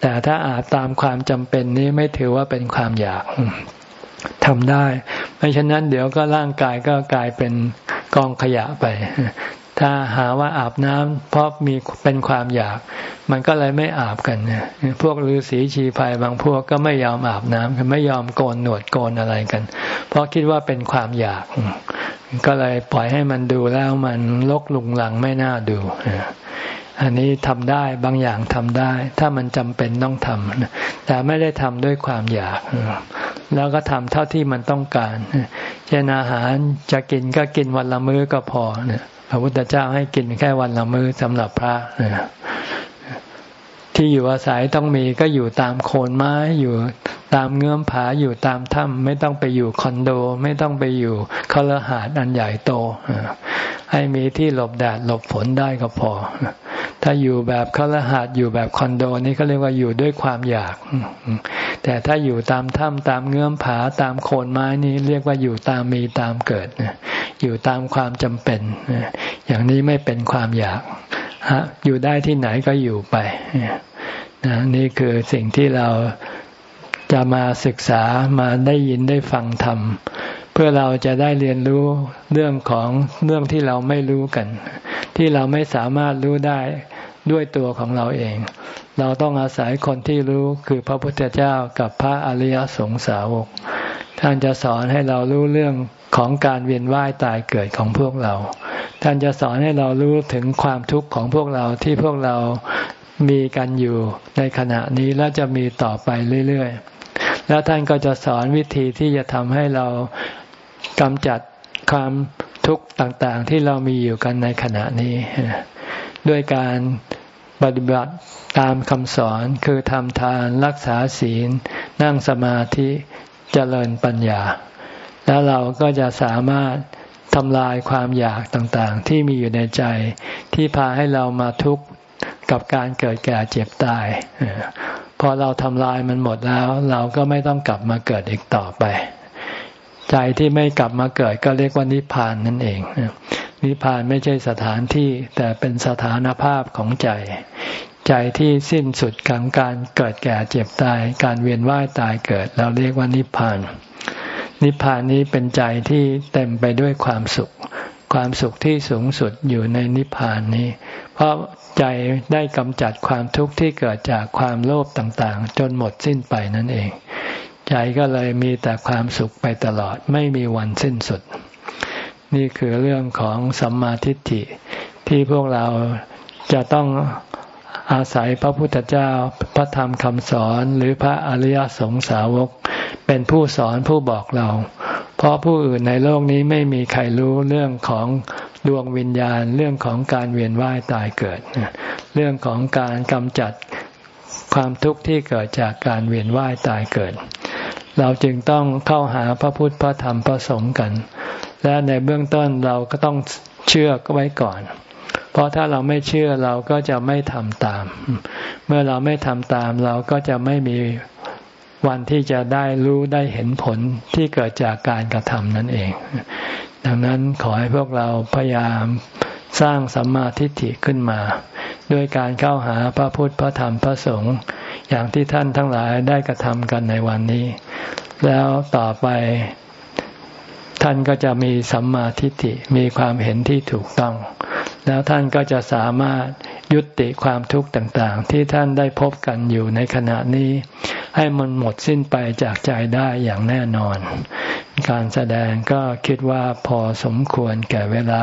แต่ถ้าอาบตามความจำเป็นนี้ไม่ถือว่าเป็นความอยากทำได้ ไม่เช่นนั้นเดี๋ยวก็ร่างกายก็กลายเป็นกองขยะไป ถ้าหาว่าอาบน้ำเพราะมีเป็นความอยาก มันก็เลยไม่อาบกันพวกฤาษีชีพายบางพวกก็ไม่ยอมอาบน้ำไม่ยอมโกนหนวดโกนอะไรกัน เพราะคิดว่าเป็นความอยาก ก็เลยปล่อยให้มันดูแล้วมันลกลุงหลังไม่น่าดูอันนี้ทำได้บางอย่างทำได้ ถ้ามันจำเป็นต้องทำแต่ไม่ได้ทำด้วยความอยาก แล้วก็ทำเท่าที่มันต้องการเช่นอาหารจะกินก็กินวันละมื้อก็พอเนี่ย พระพุทธเจ้าให้กินแค่วันละมื้อสำหรับพระที่อยู่อาศัยต้องมีก็อยู่ตามโคนไม้อยู่ตามเงื้อมผาอยู่ตามถ้ำไม่ต้องไปอยู่คอนโด ไม่ต้องไปอยู่คฤหาดอันใหญ่โต ให้มีที่หลบแดดหลบฝนได้ก็พอ ถ้าอยู่แบบคฤหัสถ์อยู่แบบคอนโดนี่เขาเรียกว่าอยู่ด้วยความอยาก แต่ถ้าอยู่ตามถ้ำตามเงื้อมผาตามโคนไม้นี่เรียกว่าอยู่ตามมีตามเกิด อยู่ตามความจำเป็น อย่างนี้ไม่เป็นความอยากอยู่ได้ที่ไหนก็อยู่ไปนะนี่คือสิ่งที่เราจะมาศึกษามาได้ยินได้ฟังธรรม เพื่อเราจะได้เรียนรู้เรื่องของเรื่องที่เราไม่รู้กัน ที่เราไม่สามารถรู้ได้ด้วยตัวของเราเอง เราต้องอาศัยคนที่รู้คือพระพุทธเจ้ากับพระอริยสงสาวก ท่านจะสอนให้เรารู้เรื่องของการเวียนว่ายตายเกิดของพวกเรา ท่านจะสอนให้เรารู้ถึงความทุกข์ของพวกเราที่พวกเรามีกันอยู่ในขณะนี้และจะมีต่อไปเรื่อยๆ แล้วท่านก็จะสอนวิธีที่จะทำให้เรา กำจัดความทุกข์ต่างๆ ที่เรามีอยู่กันในขณะนี้ ด้วยการปฏิบัติตามคำสอนคือทำทานรักษาศีล นั่งสมาธิเจริญปัญญา แล้วเราก็จะสามารถทำลายความอยากต่างๆ ที่มีอยู่ในใจ ที่พาให้เรามาทุกข์กับการเกิดแก่เจ็บตายพอเราทำลายมันหมดแล้ว เราก็ไม่ต้องกลับมาเกิดอีกต่อไป ใจที่ไม่กลับมาเกิดก็เรียกว่านิพพานนั่นเองนิพพานไม่ใช่สถานที่แต่เป็นสถานภาพของใจ ใจที่สิ้นสุดของการเกิดแก่เจ็บตาย การเวียนว่ายตายเกิด เราเรียกว่านิพพาน นิพพานนี้เป็นใจที่เต็มไปด้วยความสุข ความสุขที่สูงสุดอยู่ในนิพพานนี้ เพราะใจได้กำจัดความทุกข์ที่เกิดจากความโลภต่างๆ จนหมดสิ้นไปนั่นเอง ใจก็เลยมีแต่ความสุขไปตลอดไม่มีวันสิ้นสุด นี่คือเรื่องของสัมมาทิฏฐิที่พวกเราจะต้องอาศัยพระพุทธเจ้า พระธรรมคำสอนหรือพระอริยสงสาวก เป็นผู้สอนผู้บอกเรา เพราะผู้อื่นในโลกนี้ไม่มีใครรู้เรื่องของดวงวิญญาณ เรื่องของการเวียนว่ายตายเกิด เรื่องของการกำจัดความทุกข์ที่เกิดจากการเวียนว่ายตายเกิด เราจึงต้องเข้าหาพระพุทธพระธรรมพระสงฆ์กัน และในเบื้องต้นเราก็ต้องเชื่อไว้ก่อน เพราะถ้าเราไม่เชื่อเราก็จะไม่ทำตาม เมื่อเราไม่ทำตามเราก็จะไม่มีวันที่จะได้รู้ได้เห็นผลที่เกิดจากการกระทำนั่นเอง ดังนั้นขอให้พวกเราพยายามสร้างสัมมาทิฏฐิขึ้นมา ด้วยการเข้าหาพระพุทธพระธรรมพระสงฆ์อย่างที่ท่านทั้งหลายได้กระทำกันในวันนี้ แล้วต่อไปท่านก็จะมีสัมมาทิฏฐิมีความเห็นที่ถูกต้อง แล้วท่านก็จะสามารถยุติความทุกข์ต่างๆ ที่ท่านได้พบกันอยู่ในขณะนี้ ให้มันหมดสิ้นไปจากใจได้อย่างแน่นอน การแสดงก็คิดว่าพอสมควรแก่เวลา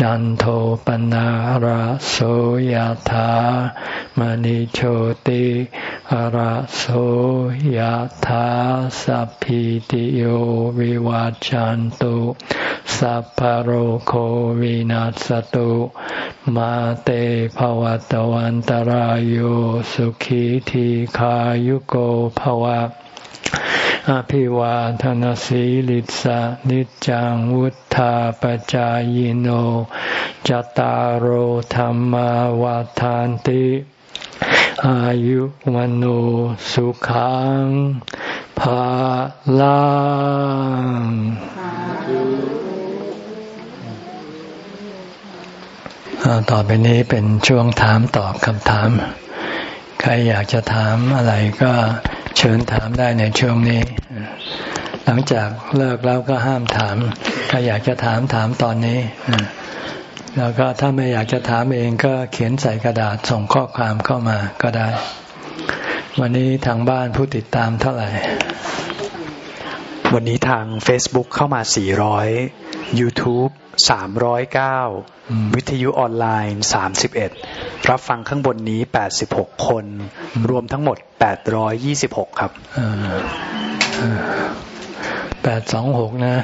จันโทปนะระโสยธามณิโชติระโสยธาสัพพิติโยวิวัจจันตุสัพพโรโควินัสตุมาเตภวัตวันตารโยสุขีทีขายุโกภวะ อภิวาทนสีลิสานิจังวุธาปจายโนจตารโหธรรมวาทานติ อายุวันโอสุขังภาลังต่อไปนี้เป็นช่วงถามตอบคำถาม ใครอยากจะถามอะไรก็ เชิญถามได้ในช่วงนี้ หลังจากเลิกแล้วก็ห้ามถามใครอยากจะถามถามตอนนี้ แล้วก็ถ้าไม่อยากจะถามเองก็เขียนใส่กระดาษส่งข้อความเข้ามาก็ได้ วันนี้ทางบ้านผู้ติดตามเท่าไหร่ วันนี้ทาง Facebook เข้ามา 400 YouTube 309 วิทยุออนไลน์ 31 รับฟังข้างบนนี้ 86 คน รวมทั้งหมด 826 ครับแปดสองหกนะ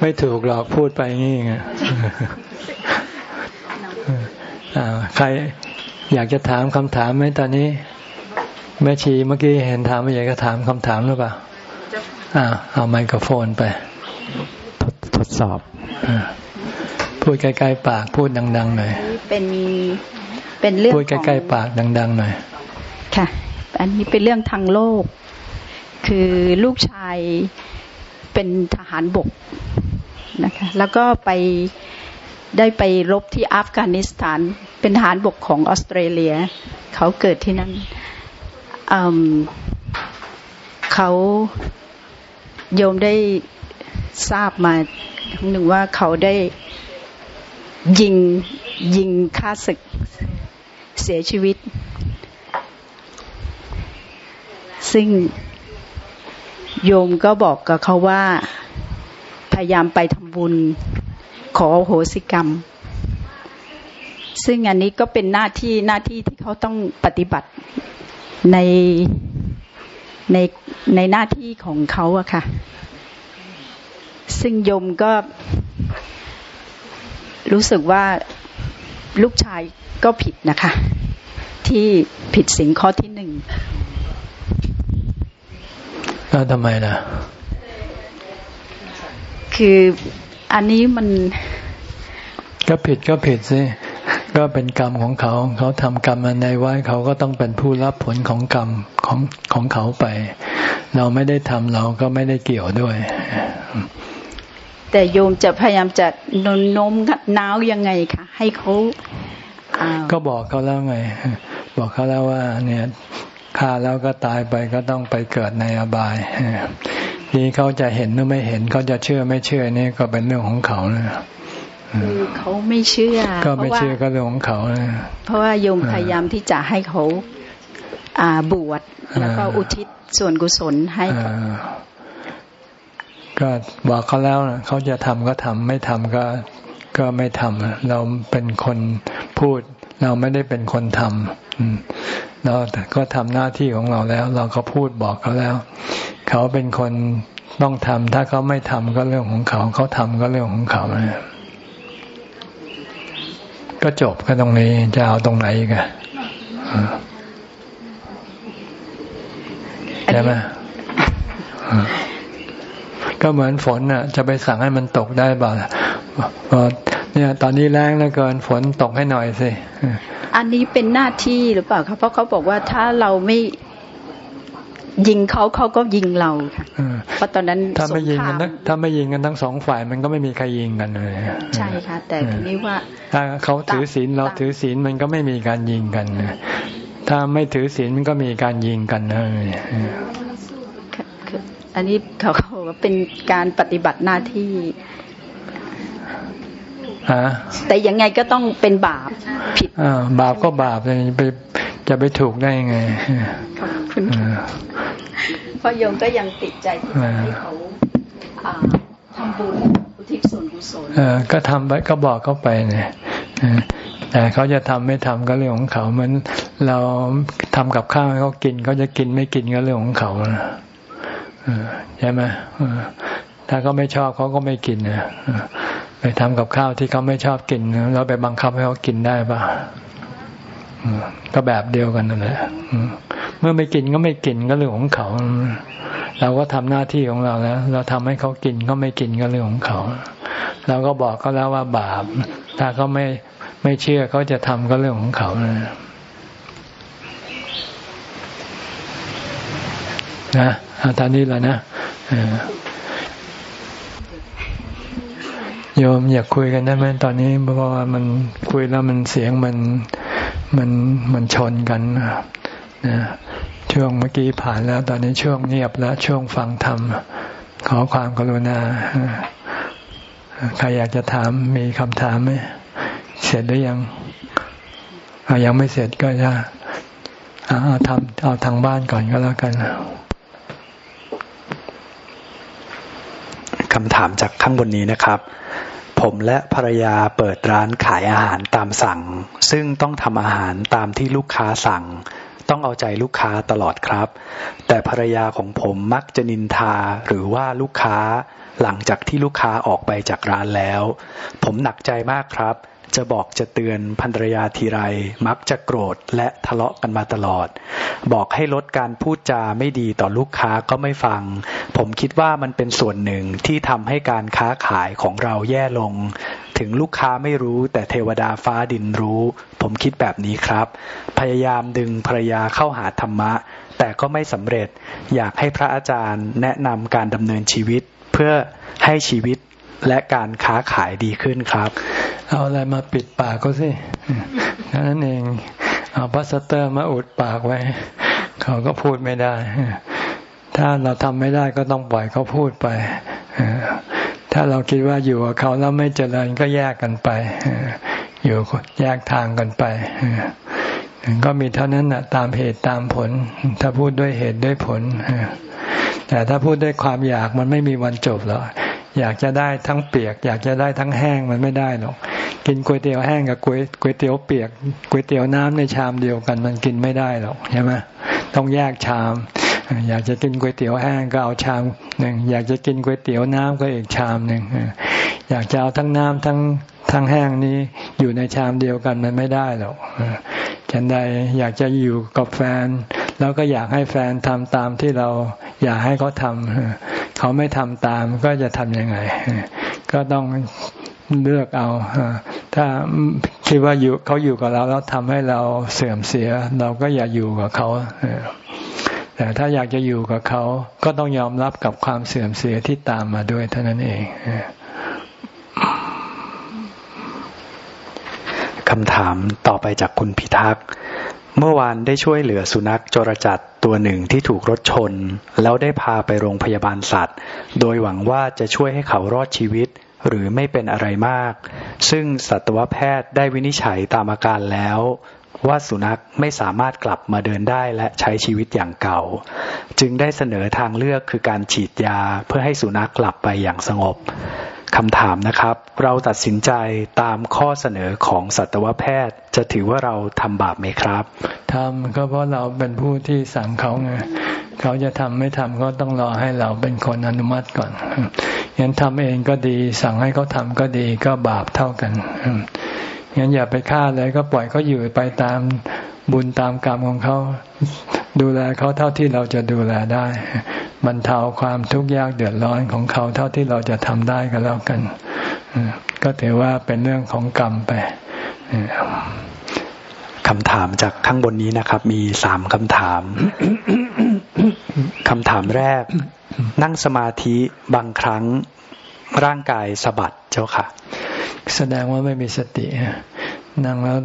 ไม่ถูกหรอกพูดไปงี้ไงใครอยากจะถามคำถามไหมตอนนี้ แม่ชีเมื่อกี้เห็นถามว่าอยากจะถามคำถามหรือเปล่าอ่าเอาไมโครโฟนไป ทดสอบอพูดใกล้ๆปากพูดดัง ๆ หน่อยเป็นเป็นเรื่องพูดใกล้ๆปากดัง ๆ หน่อย ค่ะ อันนี้เป็นเรื่องทางโลก คือลูกชายเป็นทหารบกนะคะ แล้วก็ไปได้ไปรบที่อัฟกานิสถาน เป็นทหารบกของออสเตรเลีย เขาเกิดที่นั่น เขาโยมได้ทราบมาครั้งหนึ่งว่าเขาได้ยิงยิงฆ่าศึกเสียชีวิต ซึ่งโยมก็บอกกับเขาว่าพยายามไปทำบุญขอโหสิกรรม ซึ่งอันนี้ก็เป็นหน้าที่หน้าที่ที่เขาต้องปฏิบัติ ในในในหน้าที่ของเขาอะค่ะ ซึ่งโยมก็รู้สึกว่าลูกชายก็ผิดนะคะ ที่ผิดสิ่งข้อที่หนึ่งแล้วทำไมล่ะคืออันนี้มัน ก็ผิดก็ผิดสิ ก็เป็นกรรมของเขา เขาทำกรรมในไว้เขาก็ต้องเป็นผู้รับผลของกรรมของของเขาไป เราไม่ได้ทำเราก็ไม่ได้เกี่ยวด้วย แต่โยมจะพยายามจะนนนมน้าวยังไงคะให้เขาก็บอกเขาแล้วไง บอกเขาแล้วว่า เนี่ยฆ่าแล้วก็ตายไปก็ต้องไปเกิดในอบายนี่เขาจะเห็นหรือไม่เห็นเขาจะเชื่อไม่เชื่อนี่ก็เป็นเรื่องของเขานะ คือเขาไม่เชื่อ ก็ไม่เชื่อก็เรื่องของเขาเพราะว่าโยมพยายามที่จะให้เขาอ่าบวชแล้วก็อุทิศส่วนกุศลให้ก็บอกเขาแล้วเขาจะทำก็ทำไม่ทำก็ก็ไม่ทำเราเป็นคนพูด เราไม่ได้เป็นคนทำเราก็ทำหน้าที่ของเราแล้ว เราก็พูดบอกเขาแล้ว เขาเป็นคนต้องทำถ้าเขาไม่ทำก็เรื่องของเขา เขาทำก็เรื่องของเขานะ ก็จบก็ตรงนี้จะเอาตรงไหนกันใช่ไหมก็เหมือนฝนน่ะ จะไปสั่งให้มันตกได้บ่าเนี่ย ตอนนี้แรงเหลือเกินฝนตกให้หน่อยสิอันนี้เป็นหน้าที่หรือเปล่าครับเพราะเขาบอกว่าถ้าเราไม่ ยิงเขาเขาก็ยิงเราค่ะเพราะตอนนั้นถ้าไม่ยิงกันถ้าไม่ยิงกันทั้งสองฝ่ายมันก็ไม่มีใครยิงกันเลยใช่ค่ะ แต่ทีนี้ว่า ถ้าเขาถือศีลเราถือศีลมันก็ไม่มีการยิงกันถ้าไม่ถือศีลมันก็มีการยิงกันเลยอันนี้เขาเขาเป็นการปฏิบัติหน้าที่แต่ยังไงก็ต้องเป็นบาปผิดบาปก็บาปเลยไปจะไปถูกได้ยังไงขอบคุณ พ่อโยมก็ยังติดใจที่จะให้เขาทำบุญอุทิศส่วนกุศลก็ทำไปก็บอกเขาไปเนี่ยแต่เขาจะทำไม่ทำก็เรื่องของเขาเหมือนเราทำกับข้าวให้เขากินเขาจะกินไม่กินก็เรื่องของเขาใช่ไหมถ้าเขาไม่ชอบเขาก็ไม่กินนะไปทำกับข้าวที่เขาไม่ชอบกินแล้วไปบังคับให้เขากินได้ปะ ก็แบบเดียวกันนั่นแหละเมื่อไม่กินก็ไม่กินก็เรื่องของเขา เราก็ทำหน้าที่ของเราแล้ว เราทำให้เขากินก็ไม่กินก็เรื่องของเขา เราก็บอกเขาแล้วว่าบาป ถ้าเขาไม่ไม่เชื่อเขาจะทำก็เรื่องของเขานะนะเอาตอนนี้แหละนะโยมอยากคุยกันได้ไหมตอนนี้เพราะว่ามันคุยแล้วมันเสียงมัน มันมันชนกันนะช่วงเมื่อกี้ผ่านแล้ว ตอนนี้ช่วงเงียบแล้วช่วงฟังธรรม ขอความกรุณาใครอยากจะถามมีคำถามไหมเสร็จหรือยังยังไม่เสร็จก็จะเอาทำเอาทางบ้านก่อนก็แล้วกันคำถามจากข้างบนนี้นะครับ ผมและภรรยาเปิดร้านขายอาหารตามสั่ง ซึ่งต้องทำอาหารตามที่ลูกค้าสั่ง ต้องเอาใจลูกค้าตลอดครับ แต่ภรรยาของผมมักจะนินทาหรือว่าลูกค้าหลังจากที่ลูกค้าออกไปจากร้านแล้ว ผมหนักใจมากครับ จะบอกจะเตือนภรรยาทีไร มักจะโกรธและทะเลาะกันมาตลอด บอกให้ลดการพูดจาไม่ดีต่อลูกค้าก็ไม่ฟัง ผมคิดว่ามันเป็นส่วนหนึ่งที่ทำให้การค้าขายของเราแย่ลง ถึงลูกค้าไม่รู้แต่เทวดาฟ้าดินรู้ ผมคิดแบบนี้ครับ พยายามดึงภรรยาเข้าหาธรรมะ แต่ก็ไม่สำเร็จ อยากให้พระอาจารย์แนะนำการดำเนินชีวิตเพื่อให้ชีวิต และการค้าขายดีขึ้นครับ เอาอะไรมาปิดปากก็สินั่นเองเอาพลาสเตอร์มาอุดปากไว้ เขาก็พูดไม่ได้ ถ้าเราทำไม่ได้ก็ต้องปล่อยเขาพูดไปถ้าเราคิดว่าอยู่กับเขาแล้วไม่เจริญก็แยกกันไปอยู่แยกทางกันไปก็มีเท่านั้นนะตามเหตุตามผล ถ้าพูดด้วยเหตุด้วยผลแต่ถ้าพูดด้วยความอยากมันไม่มีวันจบหรอก อยากจะได้ทั้งเปียก อยากจะได้ทั้งแห้งมันไม่ได้หรอกกินก๋วยเตี๋ยวแห้งกับก๋วยก๋วยเตี๋ยวเปียกก๋วยเตี๋ยวน้ำในชามเดียวกันมันกินไม่ได้หรอกใช่ไหมต้องแยกชาม อยากจะกินก๋วยเตี๋ยวแห้งก็เอาชามหนึ่งอยากจะกินก๋วยเตี๋ยวน้ำก็อีกชามหนึ่งอยากจะเอาทั้งน้ำทั้งทั้งแห้งนี้อยู่ในชามเดียวกันมันไม่ได้หรอกฉันใดอยากจะอยู่กับแฟน แล้วก็อยากให้แฟนทำตามที่เราอยากให้เขาทำเขาไม่ทำตามก็จะทำยังไง ก็ต้องเลือกเอา ถ้าคิดว่าอยู่เขาอยู่กับเราแล้วทำให้เราเสื่อมเสีย เราก็อย่าอยู่กับเขาแต่ถ้าอยากจะอยู่กับเขาก็ต้องยอมรับกับความเสื่อมเสียที่ตามมาด้วยเท่านั้นเองคำถามต่อไปจากคุณพิทักษ์ เมื่อวานได้ช่วยเหลือสุนัขจรจัดตัวหนึ่งที่ถูกรถชน แล้วได้พาไปโรงพยาบาลสัตว์ โดยหวังว่าจะช่วยให้เขารอดชีวิตหรือไม่เป็นอะไรมาก ซึ่งสัตวแพทย์ได้วินิจฉัยตามอาการแล้ว ว่าสุนัขไม่สามารถกลับมาเดินได้และใช้ชีวิตอย่างเก่า จึงได้เสนอทางเลือกคือการฉีดยาเพื่อให้สุนัขกลับไปอย่างสงบ คำถามนะครับ เราตัดสินใจตามข้อเสนอของสัตวแพทย์ จะถือว่าเราทำบาปไหมครับทำก็เพราะเราเป็นผู้ที่สั่งเขาไงเขาจะทำไม่ทำก็ต้องรอให้เราเป็นคนอนุมัติก่อนยันทำเองก็ดี สั่งให้เขาทำก็ดีก็บาปเท่ากันงั้นอย่าไปฆ่าเลยก็ปล่อยเขาอยู่ไปตามบุญตามกรรมของเขาดูแลเขาเท่าที่เราจะดูแลได้ บรรเทาความทุกข์ยากเดือดร้อนของเขาเท่าที่เราจะทำได้ก็แล้วกัน ก็ถือว่าเป็นเรื่องของกรรมไปคำถามจากข้างบนนี้นะครับ มีสามคำถามคำถามแรก นั่งสมาธิบางครั้งร่างกายสะบัดเจ้าค่ะ แสดงว่าไม่มีสตินั่งแล้ว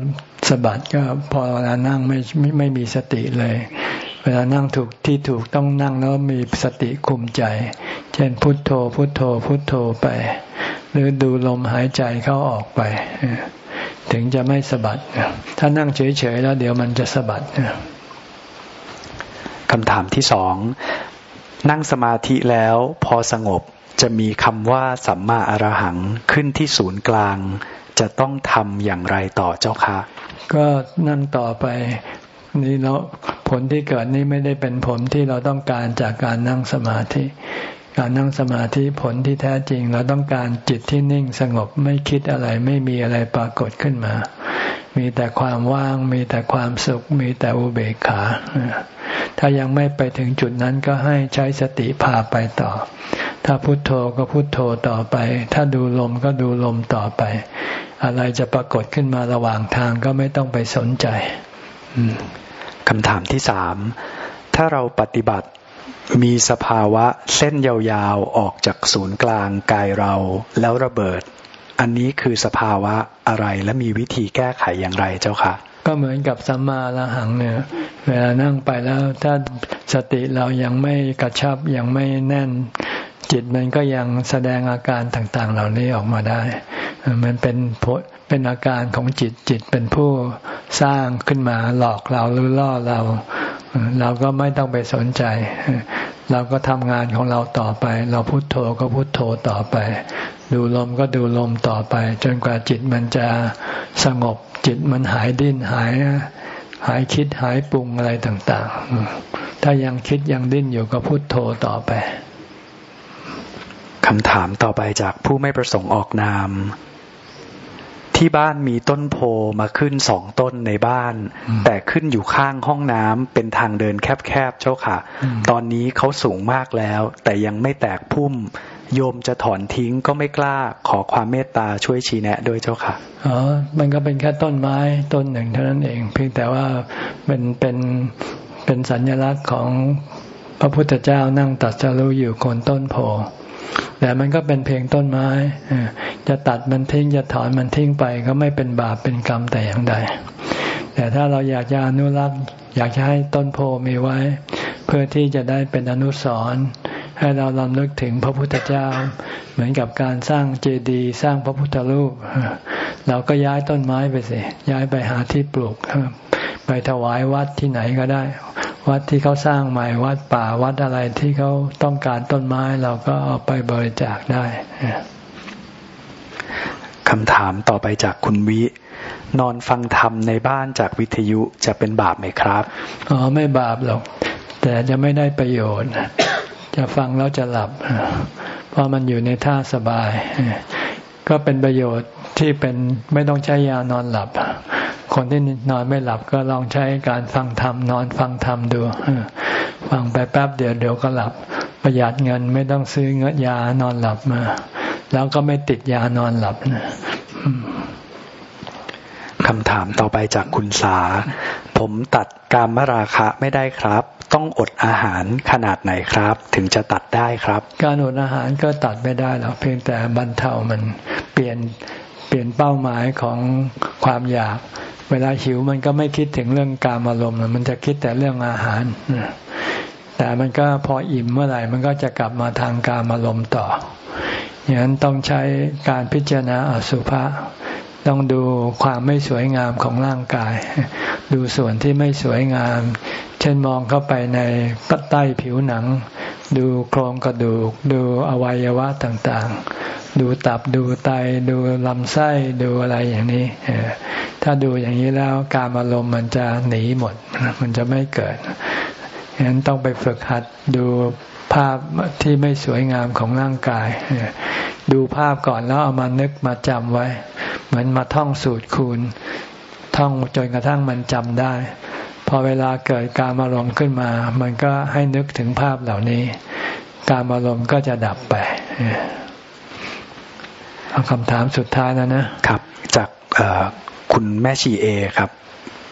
สะบัดก็พอเวลานั่งไม่ไม่ไม่มีสติเลย เวลานั่งถูกที่ถูกต้องนั่งแล้วมีสติคุมใจ เช่นพุทโธ พุทโธ พุทโธไป หรือดูลมหายใจเข้าออกไป ถึงจะไม่สะบัด ถ้านั่งเฉยๆแล้วเดี๋ยวมันจะสะบัดคำถามที่สอง นั่งสมาธิแล้วพอสงบจะมีคำว่าสัมมาอรหังขึ้นที่ศูนย์กลาง จะต้องทำอย่างไรต่อเจ้าคะ ก็นั่งต่อไป นี่เราผลที่เกิดนี่ไม่ได้เป็นผลที่เราต้องการจากการนั่งสมาธิ การนั่งสมาธิผลที่แท้จริง เราต้องการจิตที่นิ่งสงบไม่คิดอะไรไม่มีอะไรปรากฏขึ้นมา มีแต่ความว่าง มีแต่ความสุข มีแต่อุเบกขา ถ้ายังไม่ไปถึงจุดนั้นก็ให้ใช้สติพาไปต่อ ถ้าพุโทโธก็พุโทโธต่อไป ถ้าดูลมก็ดูลมต่อไป อะไรจะปรากฏขึ้นมาระหว่างทางก็ไม่ต้องไปสนใจ คำถามที่สามถ้าเราปฏิบัติมีสภาวะเส้นยาวๆออกจากศูนย์กลางกายเราแล้วระเบิด อันนี้คือสภาวะอะไรและมีวิธีแก้ไขอย่างไรเจ้าคะก็เหมือนกับสัมมาละหังเนี่ยเวลานั่งไปแล้วถ้าสติเรายังไม่กระชับยังไม่แน่น จิตมันก็ยังแสดงอาการต่างๆ เหล่านี้ออกมาได้ มันเป็น เป็นอาการของจิตจิตเป็นผู้สร้างขึ้นมาหลอกเราหรือล่อเรา เราก็ไม่ต้องไปสนใจ เราก็ทำงานของเราต่อไป เราพุโทโธก็พุโทโธต่อไป ดูลมก็ดูลมต่อไป จนกว่าจิตมันจะสงบจิตมันหายดิ้นหายหายคิดหายปรุงอะไรต่าง ๆ ถ้ายังคิดยังดิ้นอยู่ก็พุโทโธต่อไปคำถามต่อไปจากผู้ไม่ประสงค์ออกนาม ที่บ้านมีต้นโพมาขึ้นสองต้นในบ้าน แต่ขึ้นอยู่ข้างห้องน้ำเป็นทางเดินแคบๆเจ้าค่ะ ตอนนี้เขาสูงมากแล้ว แต่ยังไม่แตกพุ่ม โยมจะถอนทิ้งก็ไม่กล้าขอความเมตตาช่วยชี้แนะด้วยเจ้าค่ะอ๋อมันก็เป็นแค่ต้นไม้ต้นหนึ่งเท่านั้นเอง เพียงแต่ว่าเป็นเป็นเป็นสัญลักษณ์ของพระพุทธเจ้านั่งตัดสรู้อยู่โคนต้นโพ แต่มันก็เป็นเพียงต้นไม้จะตัดมันทิ้งจะถอนมันทิ้งไป ก็ไม่เป็นบาปเป็นกรรมแต่อย่างใด แต่ถ้าเราอยากจะอนุรักษ์ อยากจะให้ต้นโพมีไว้ เพื่อที่จะได้เป็นอนุสรณ์ให้เราลำลึกถึงพระพุทธเจ้า เหมือนกับการสร้างเจดีย์สร้างพระพุทธรูป เราก็ย้ายต้นไม้ไปสิย้ายไปหาที่ปลูกไปถวายวัดที่ไหนก็ได้ วัดที่เขาสร้างใหม่วัดป่าวัดอะไรที่เขาต้องการต้นไม้เราก็เอาไปบริจาคได้คำถามต่อไปจากคุณวิ นอนฟังธรรมในบ้านจากวิทยุจะเป็นบาปไหมครับอ๋อไม่บาปหรอก แต่จะไม่ได้ประโยชน์ จะฟังแล้วจะหลับ เพราะมันอยู่ในท่าสบาย ก็เป็นประโยชน์ที่เป็นไม่ต้องใช้ยานอนหลับ คนที่นอนไม่หลับก็ลองใช้การฟังธรรมนอนฟังธรรมดูฟังไปแป๊บเดียวเดี๋ยวก็หลับ ประหยัดเงินไม่ต้องซื้อเงินยานอนหลับมา แล้วก็ไม่ติดยานอนหลับนะคำถามต่อไปจากคุณสา ผมตัดกามราคะไม่ได้ครับ ต้องอดอาหารขนาดไหนครับ ถึงจะตัดได้ครับ การอดอาหารก็ตัดไม่ได้หรอกเพียงแต่บรรเทามันเปลี่ยน เปลี่ยนเป้าหมายของความอยาก เวลาหิวมันก็ไม่คิดถึงเรื่องการอารมณ์มันจะคิดแต่เรื่องอาหาร แต่มันก็พออิ่มเมื่อไหร่ มันก็จะกลับมาทางการอารมณ์ต่ออย่างนั้นต้องใช้การพิจารณาอสุภะต้องดูความไม่สวยงามของร่างกาย ดูส่วนที่ไม่สวยงาม เช่นมองเข้าไปในใต้ผิวหนัง ดูโครงกระดูก ดูอวัยวะต่างๆ ดูตับดูไต ดูลำไส้ดูอะไรอย่างนี้ ถ้าดูอย่างนี้แล้วการอารมณ์มันจะหนีหมด มันจะไม่เกิดฉะนั้นต้องไปฝึกหัดดูภาพที่ไม่สวยงามของร่างกาย ดูภาพก่อนแล้วเอามานึกมาจำไว้ เหมือนมาท่องสูตรคูณ ท่องจนกระทั่งมันจำได้ พอเวลาเกิดการอารมณ์ขึ้นมา มันก็ให้นึกถึงภาพเหล่านี้ การอารมณ์ก็จะดับไปเอาคำถามสุดท้ายแล้วนะครับ จากคุณแม่ชีเอครับ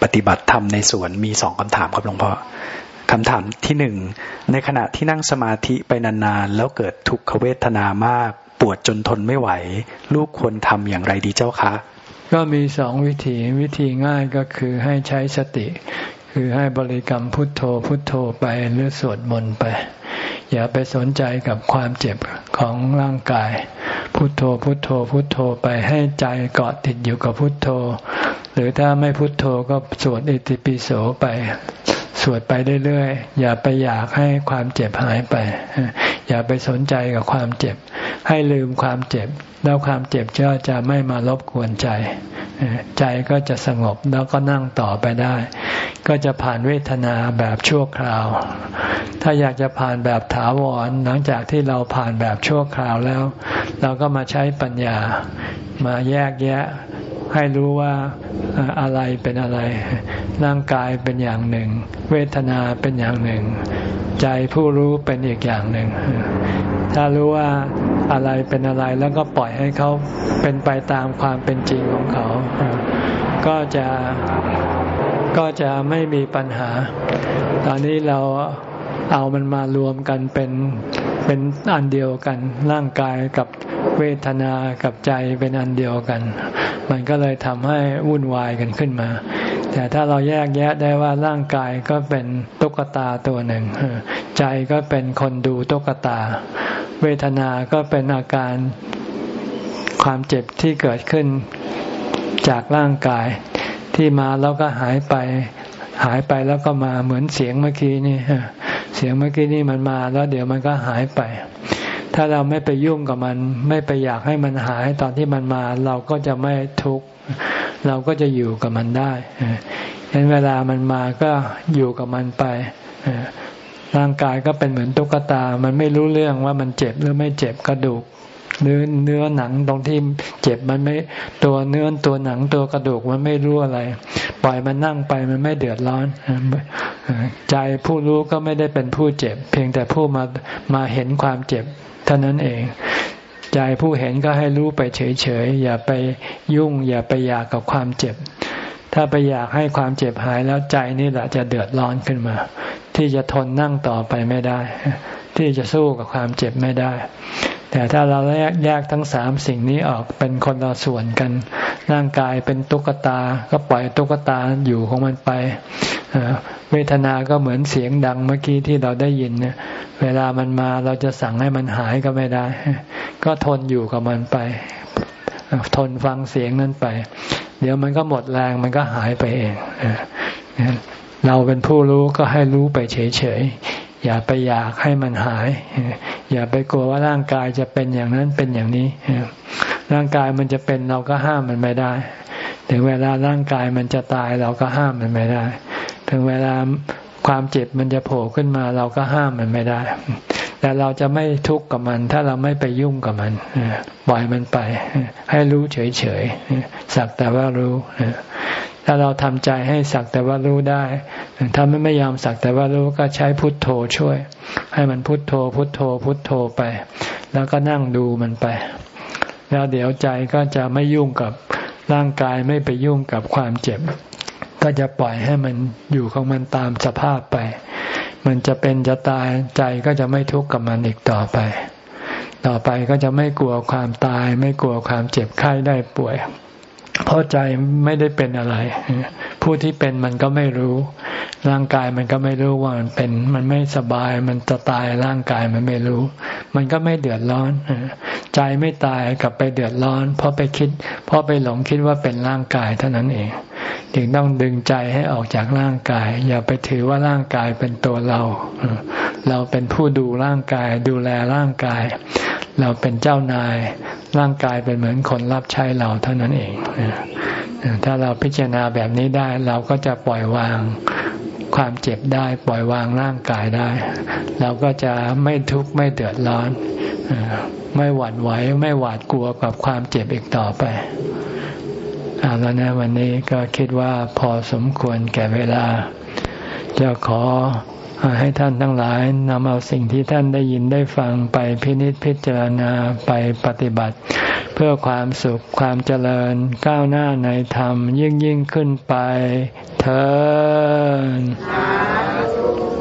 ปฏิบัติธรรมในสวนมีสองคำถามครับหลวงพ่อคำถามที่หนึ่งในขณะที่นั่งสมาธิไปนานๆ แล้วเกิดทุกขเวทนามาก ปวดจนทนไม่ไหว ลูกควรทำอย่างไรดีเจ้าคะ ก็มีสองวิธีวิธีง่ายก็คือให้ใช้สติ คือให้บริกรรมพุทโธพุทโธไปหรือสวดมนต์ไป อย่าไปสนใจกับความเจ็บของร่างกาย พุทโธพุทโธพุทโธไปให้ใจเกาะติดอยู่กับพุทโธ หรือถ้าไม่พุทโธก็สวดอิติปิโสไป วดไปเรื่อยๆ อย่าไปอยากให้ความเจ็บหายไป อย่าไปสนใจกับความเจ็บ ให้ลืมความเจ็บ แล้วความเจ็บก็จะไม่มารบกวนใจ ใจก็จะสงบแล้วก็นั่งต่อไปได้ ก็จะผ่านเวทนาแบบชั่วคราว ถ้าอยากจะผ่านแบบถาวร หลังจากที่เราผ่านแบบชั่วคราวแล้ว เราก็มาใช้ปัญญามาแยกแยะ ให้รู้ว่าอะไรเป็นอะไร ร่างกายเป็นอย่างหนึ่ง เวทนาเป็นอย่างหนึ่ง ใจผู้รู้เป็นอีกอย่างหนึ่ง ถ้ารู้ว่าอะไรเป็นอะไรแล้วก็ปล่อยให้เขาเป็นไปตามความเป็นจริงของเขา ก็จะก็จะไม่มีปัญหา ตอนนี้เราเอามันมารวมกันเป็นเป็นอันเดียวกันร่างกายกับ เวทนากับใจเป็นอันเดียวกัน มันก็เลยทำให้วุ่นวายกันขึ้นมา แต่ถ้าเราแยกแยะได้ว่าร่างกายก็เป็นตุ๊กตาตัวหนึ่ง ใจก็เป็นคนดูตุ๊กตา เวทนาก็เป็นอาการคความเจ็บที่เกิดขึ้นจากร่างกายที่มาแล้วก็หายไป หายไปแล้วก็มาเหมือนเสียงเมื่อกี้นี่เสียงเมื่อกี้นี่มันมาแล้วเดี๋ยวมันก็หายไป ถ้าเราไม่ไปยุ่งกับมัน ไม่ไปอยากให้มันหายตอนที่มันมา เราก็จะไม่ทุกข์เราก็จะอยู่กับมันได้ฉะนั้นเวลามันมาก็อยู่กับมันไปร่างกายก็เป็นเหมือนตุ๊กตา มันไม่รู้เรื่องว่ามันเจ็บหรือไม่เจ็บกระดูกเนื้อเนื้อหนังตรงที่เจ็บมันไม่ตัวเนื้อตัวหนังตัวกระดูกมันไม่รู้อะไร ปล่อยมันนั่งไปมันไม่เดือดร้อนใจผู้รู้ก็ไม่ได้เป็นผู้เจ็บ เพียงแต่ผู้มามาเห็นความเจ็บ เท่านั้นเอง ใจผู้เห็นก็ให้รู้ไปเฉยๆ อย่าไปยุ่ง อย่าไปอยากกับความเจ็บ ถ้าไปอยากให้ความเจ็บหายแล้วใจนี่แหละจะเดือดร้อนขึ้นมา ที่จะทนนั่งต่อไปไม่ได้ ที่จะสู้กับความเจ็บไม่ได้ แต่ถ้าเราแยกแยกทั้งสามสิ่งนี้ออกเป็นคนละส่วนกัน ร่างกายเป็นตุ๊กตา ก็ปล่อยตุ๊กตาอยู่ของมันไป เวทนา ก็เหมือนเสียงดังเมื่อกี้ที่เราได้ยินเนี่ยเวลามันมาเราจะสั่งให้มันหายก็ไม่ได้ ก็ทนอยู่กับมันไป ทนฟังเสียงนั้นไป เดี๋ยวมันก็หมดแรงมันก็หายไปเองเราเป็นผู้รู้ก็ให้รู้ไปเฉย อย่าไปอยากให้มันหาย อย่าไปกลัวว่าร่างกายจะเป็นอย่างนั้นเป็นอย่างนี้ ร่างกายมันจะเป็นเราก็ห้ามมันไม่ได้ถึงเวลาร่างกายมันจะตายเราก็ห้ามมันไม่ได้ ถึงเวลาความเจ็บมันจะโผล่ขึ้นมา เราก็ห้ามมันไม่ได้ แต่เราจะไม่ทุกข์กับมัน ถ้าเราไม่ไปยุ่งกับมันปล่อยมันไป ให้รู้เฉยๆสักแต่ว่ารู้ ถ้าเราทำใจให้สักแต่ว่ารู้ได้ ถ้าไม่ไม่ยอมสักแต่ว่ารู้ก็ใช้พุทโธช่วย ให้มันพุทโธ พุทโธ พุทโธไป แล้วก็นั่งดูมันไป แล้วเดี๋ยวใจก็จะไม่ยุ่งกับร่างกายไม่ไปยุ่งกับความเจ็บ ก็จะปล่อยให้มันอยู่ของมันตามสภาพไป มันจะเป็นจะตายใจก็จะไม่ทุกข์กับมันอีกต่อไป ต่อไปก็จะไม่กลัวความตาย ไม่กลัวความเจ็บไข้ได้ป่วย เพราะใจไม่ได้เป็นอะไร ผู้ที่เป็นมันก็ไม่รู้ ร่างกายมันก็ไม่รู้ว่ามันเป็น มันไม่สบาย มันจะตายร่างกายมันไม่รู้ มันก็ไม่เดือดร้อน ใจไม่ตายกลับไปเดือดร้อน เพราะไปคิด เพราะไปหลงคิดว่าเป็นร่างกายเท่านั้นเอง จึงต้องดึงใจให้ออกจากร่างกาย อย่าไปถือว่าร่างกายเป็นตัวเรา เราเป็นผู้ดูร่างกาย ดูแลร่างกาย เราเป็นเจ้านายร่างกายเป็นเหมือนคนรับใช้เราเท่านั้นเอง ถ้าเราพิจารณาแบบนี้ได้ เราก็จะปล่อยวางความเจ็บได้ ปล่อยวางร่างกายได้ เราก็จะไม่ทุกข์ไม่เดือดร้อน ไม่หวั่นไหวไม่หวาดกลัวกับความเจ็บอีกต่อไปอาแล้วนะวันนี้ก็คิดว่าพอสมควรแก่เวลา จะขอ ให้ท่านทั้งหลายนำเอาสิ่งที่ท่านได้ยินได้ฟังไปพินิจพิจารณาไปปฏิบัติ เพื่อความสุขความเจริญก้าวหน้าในธรรมยิ่งยิ่งขึ้นไปเถิด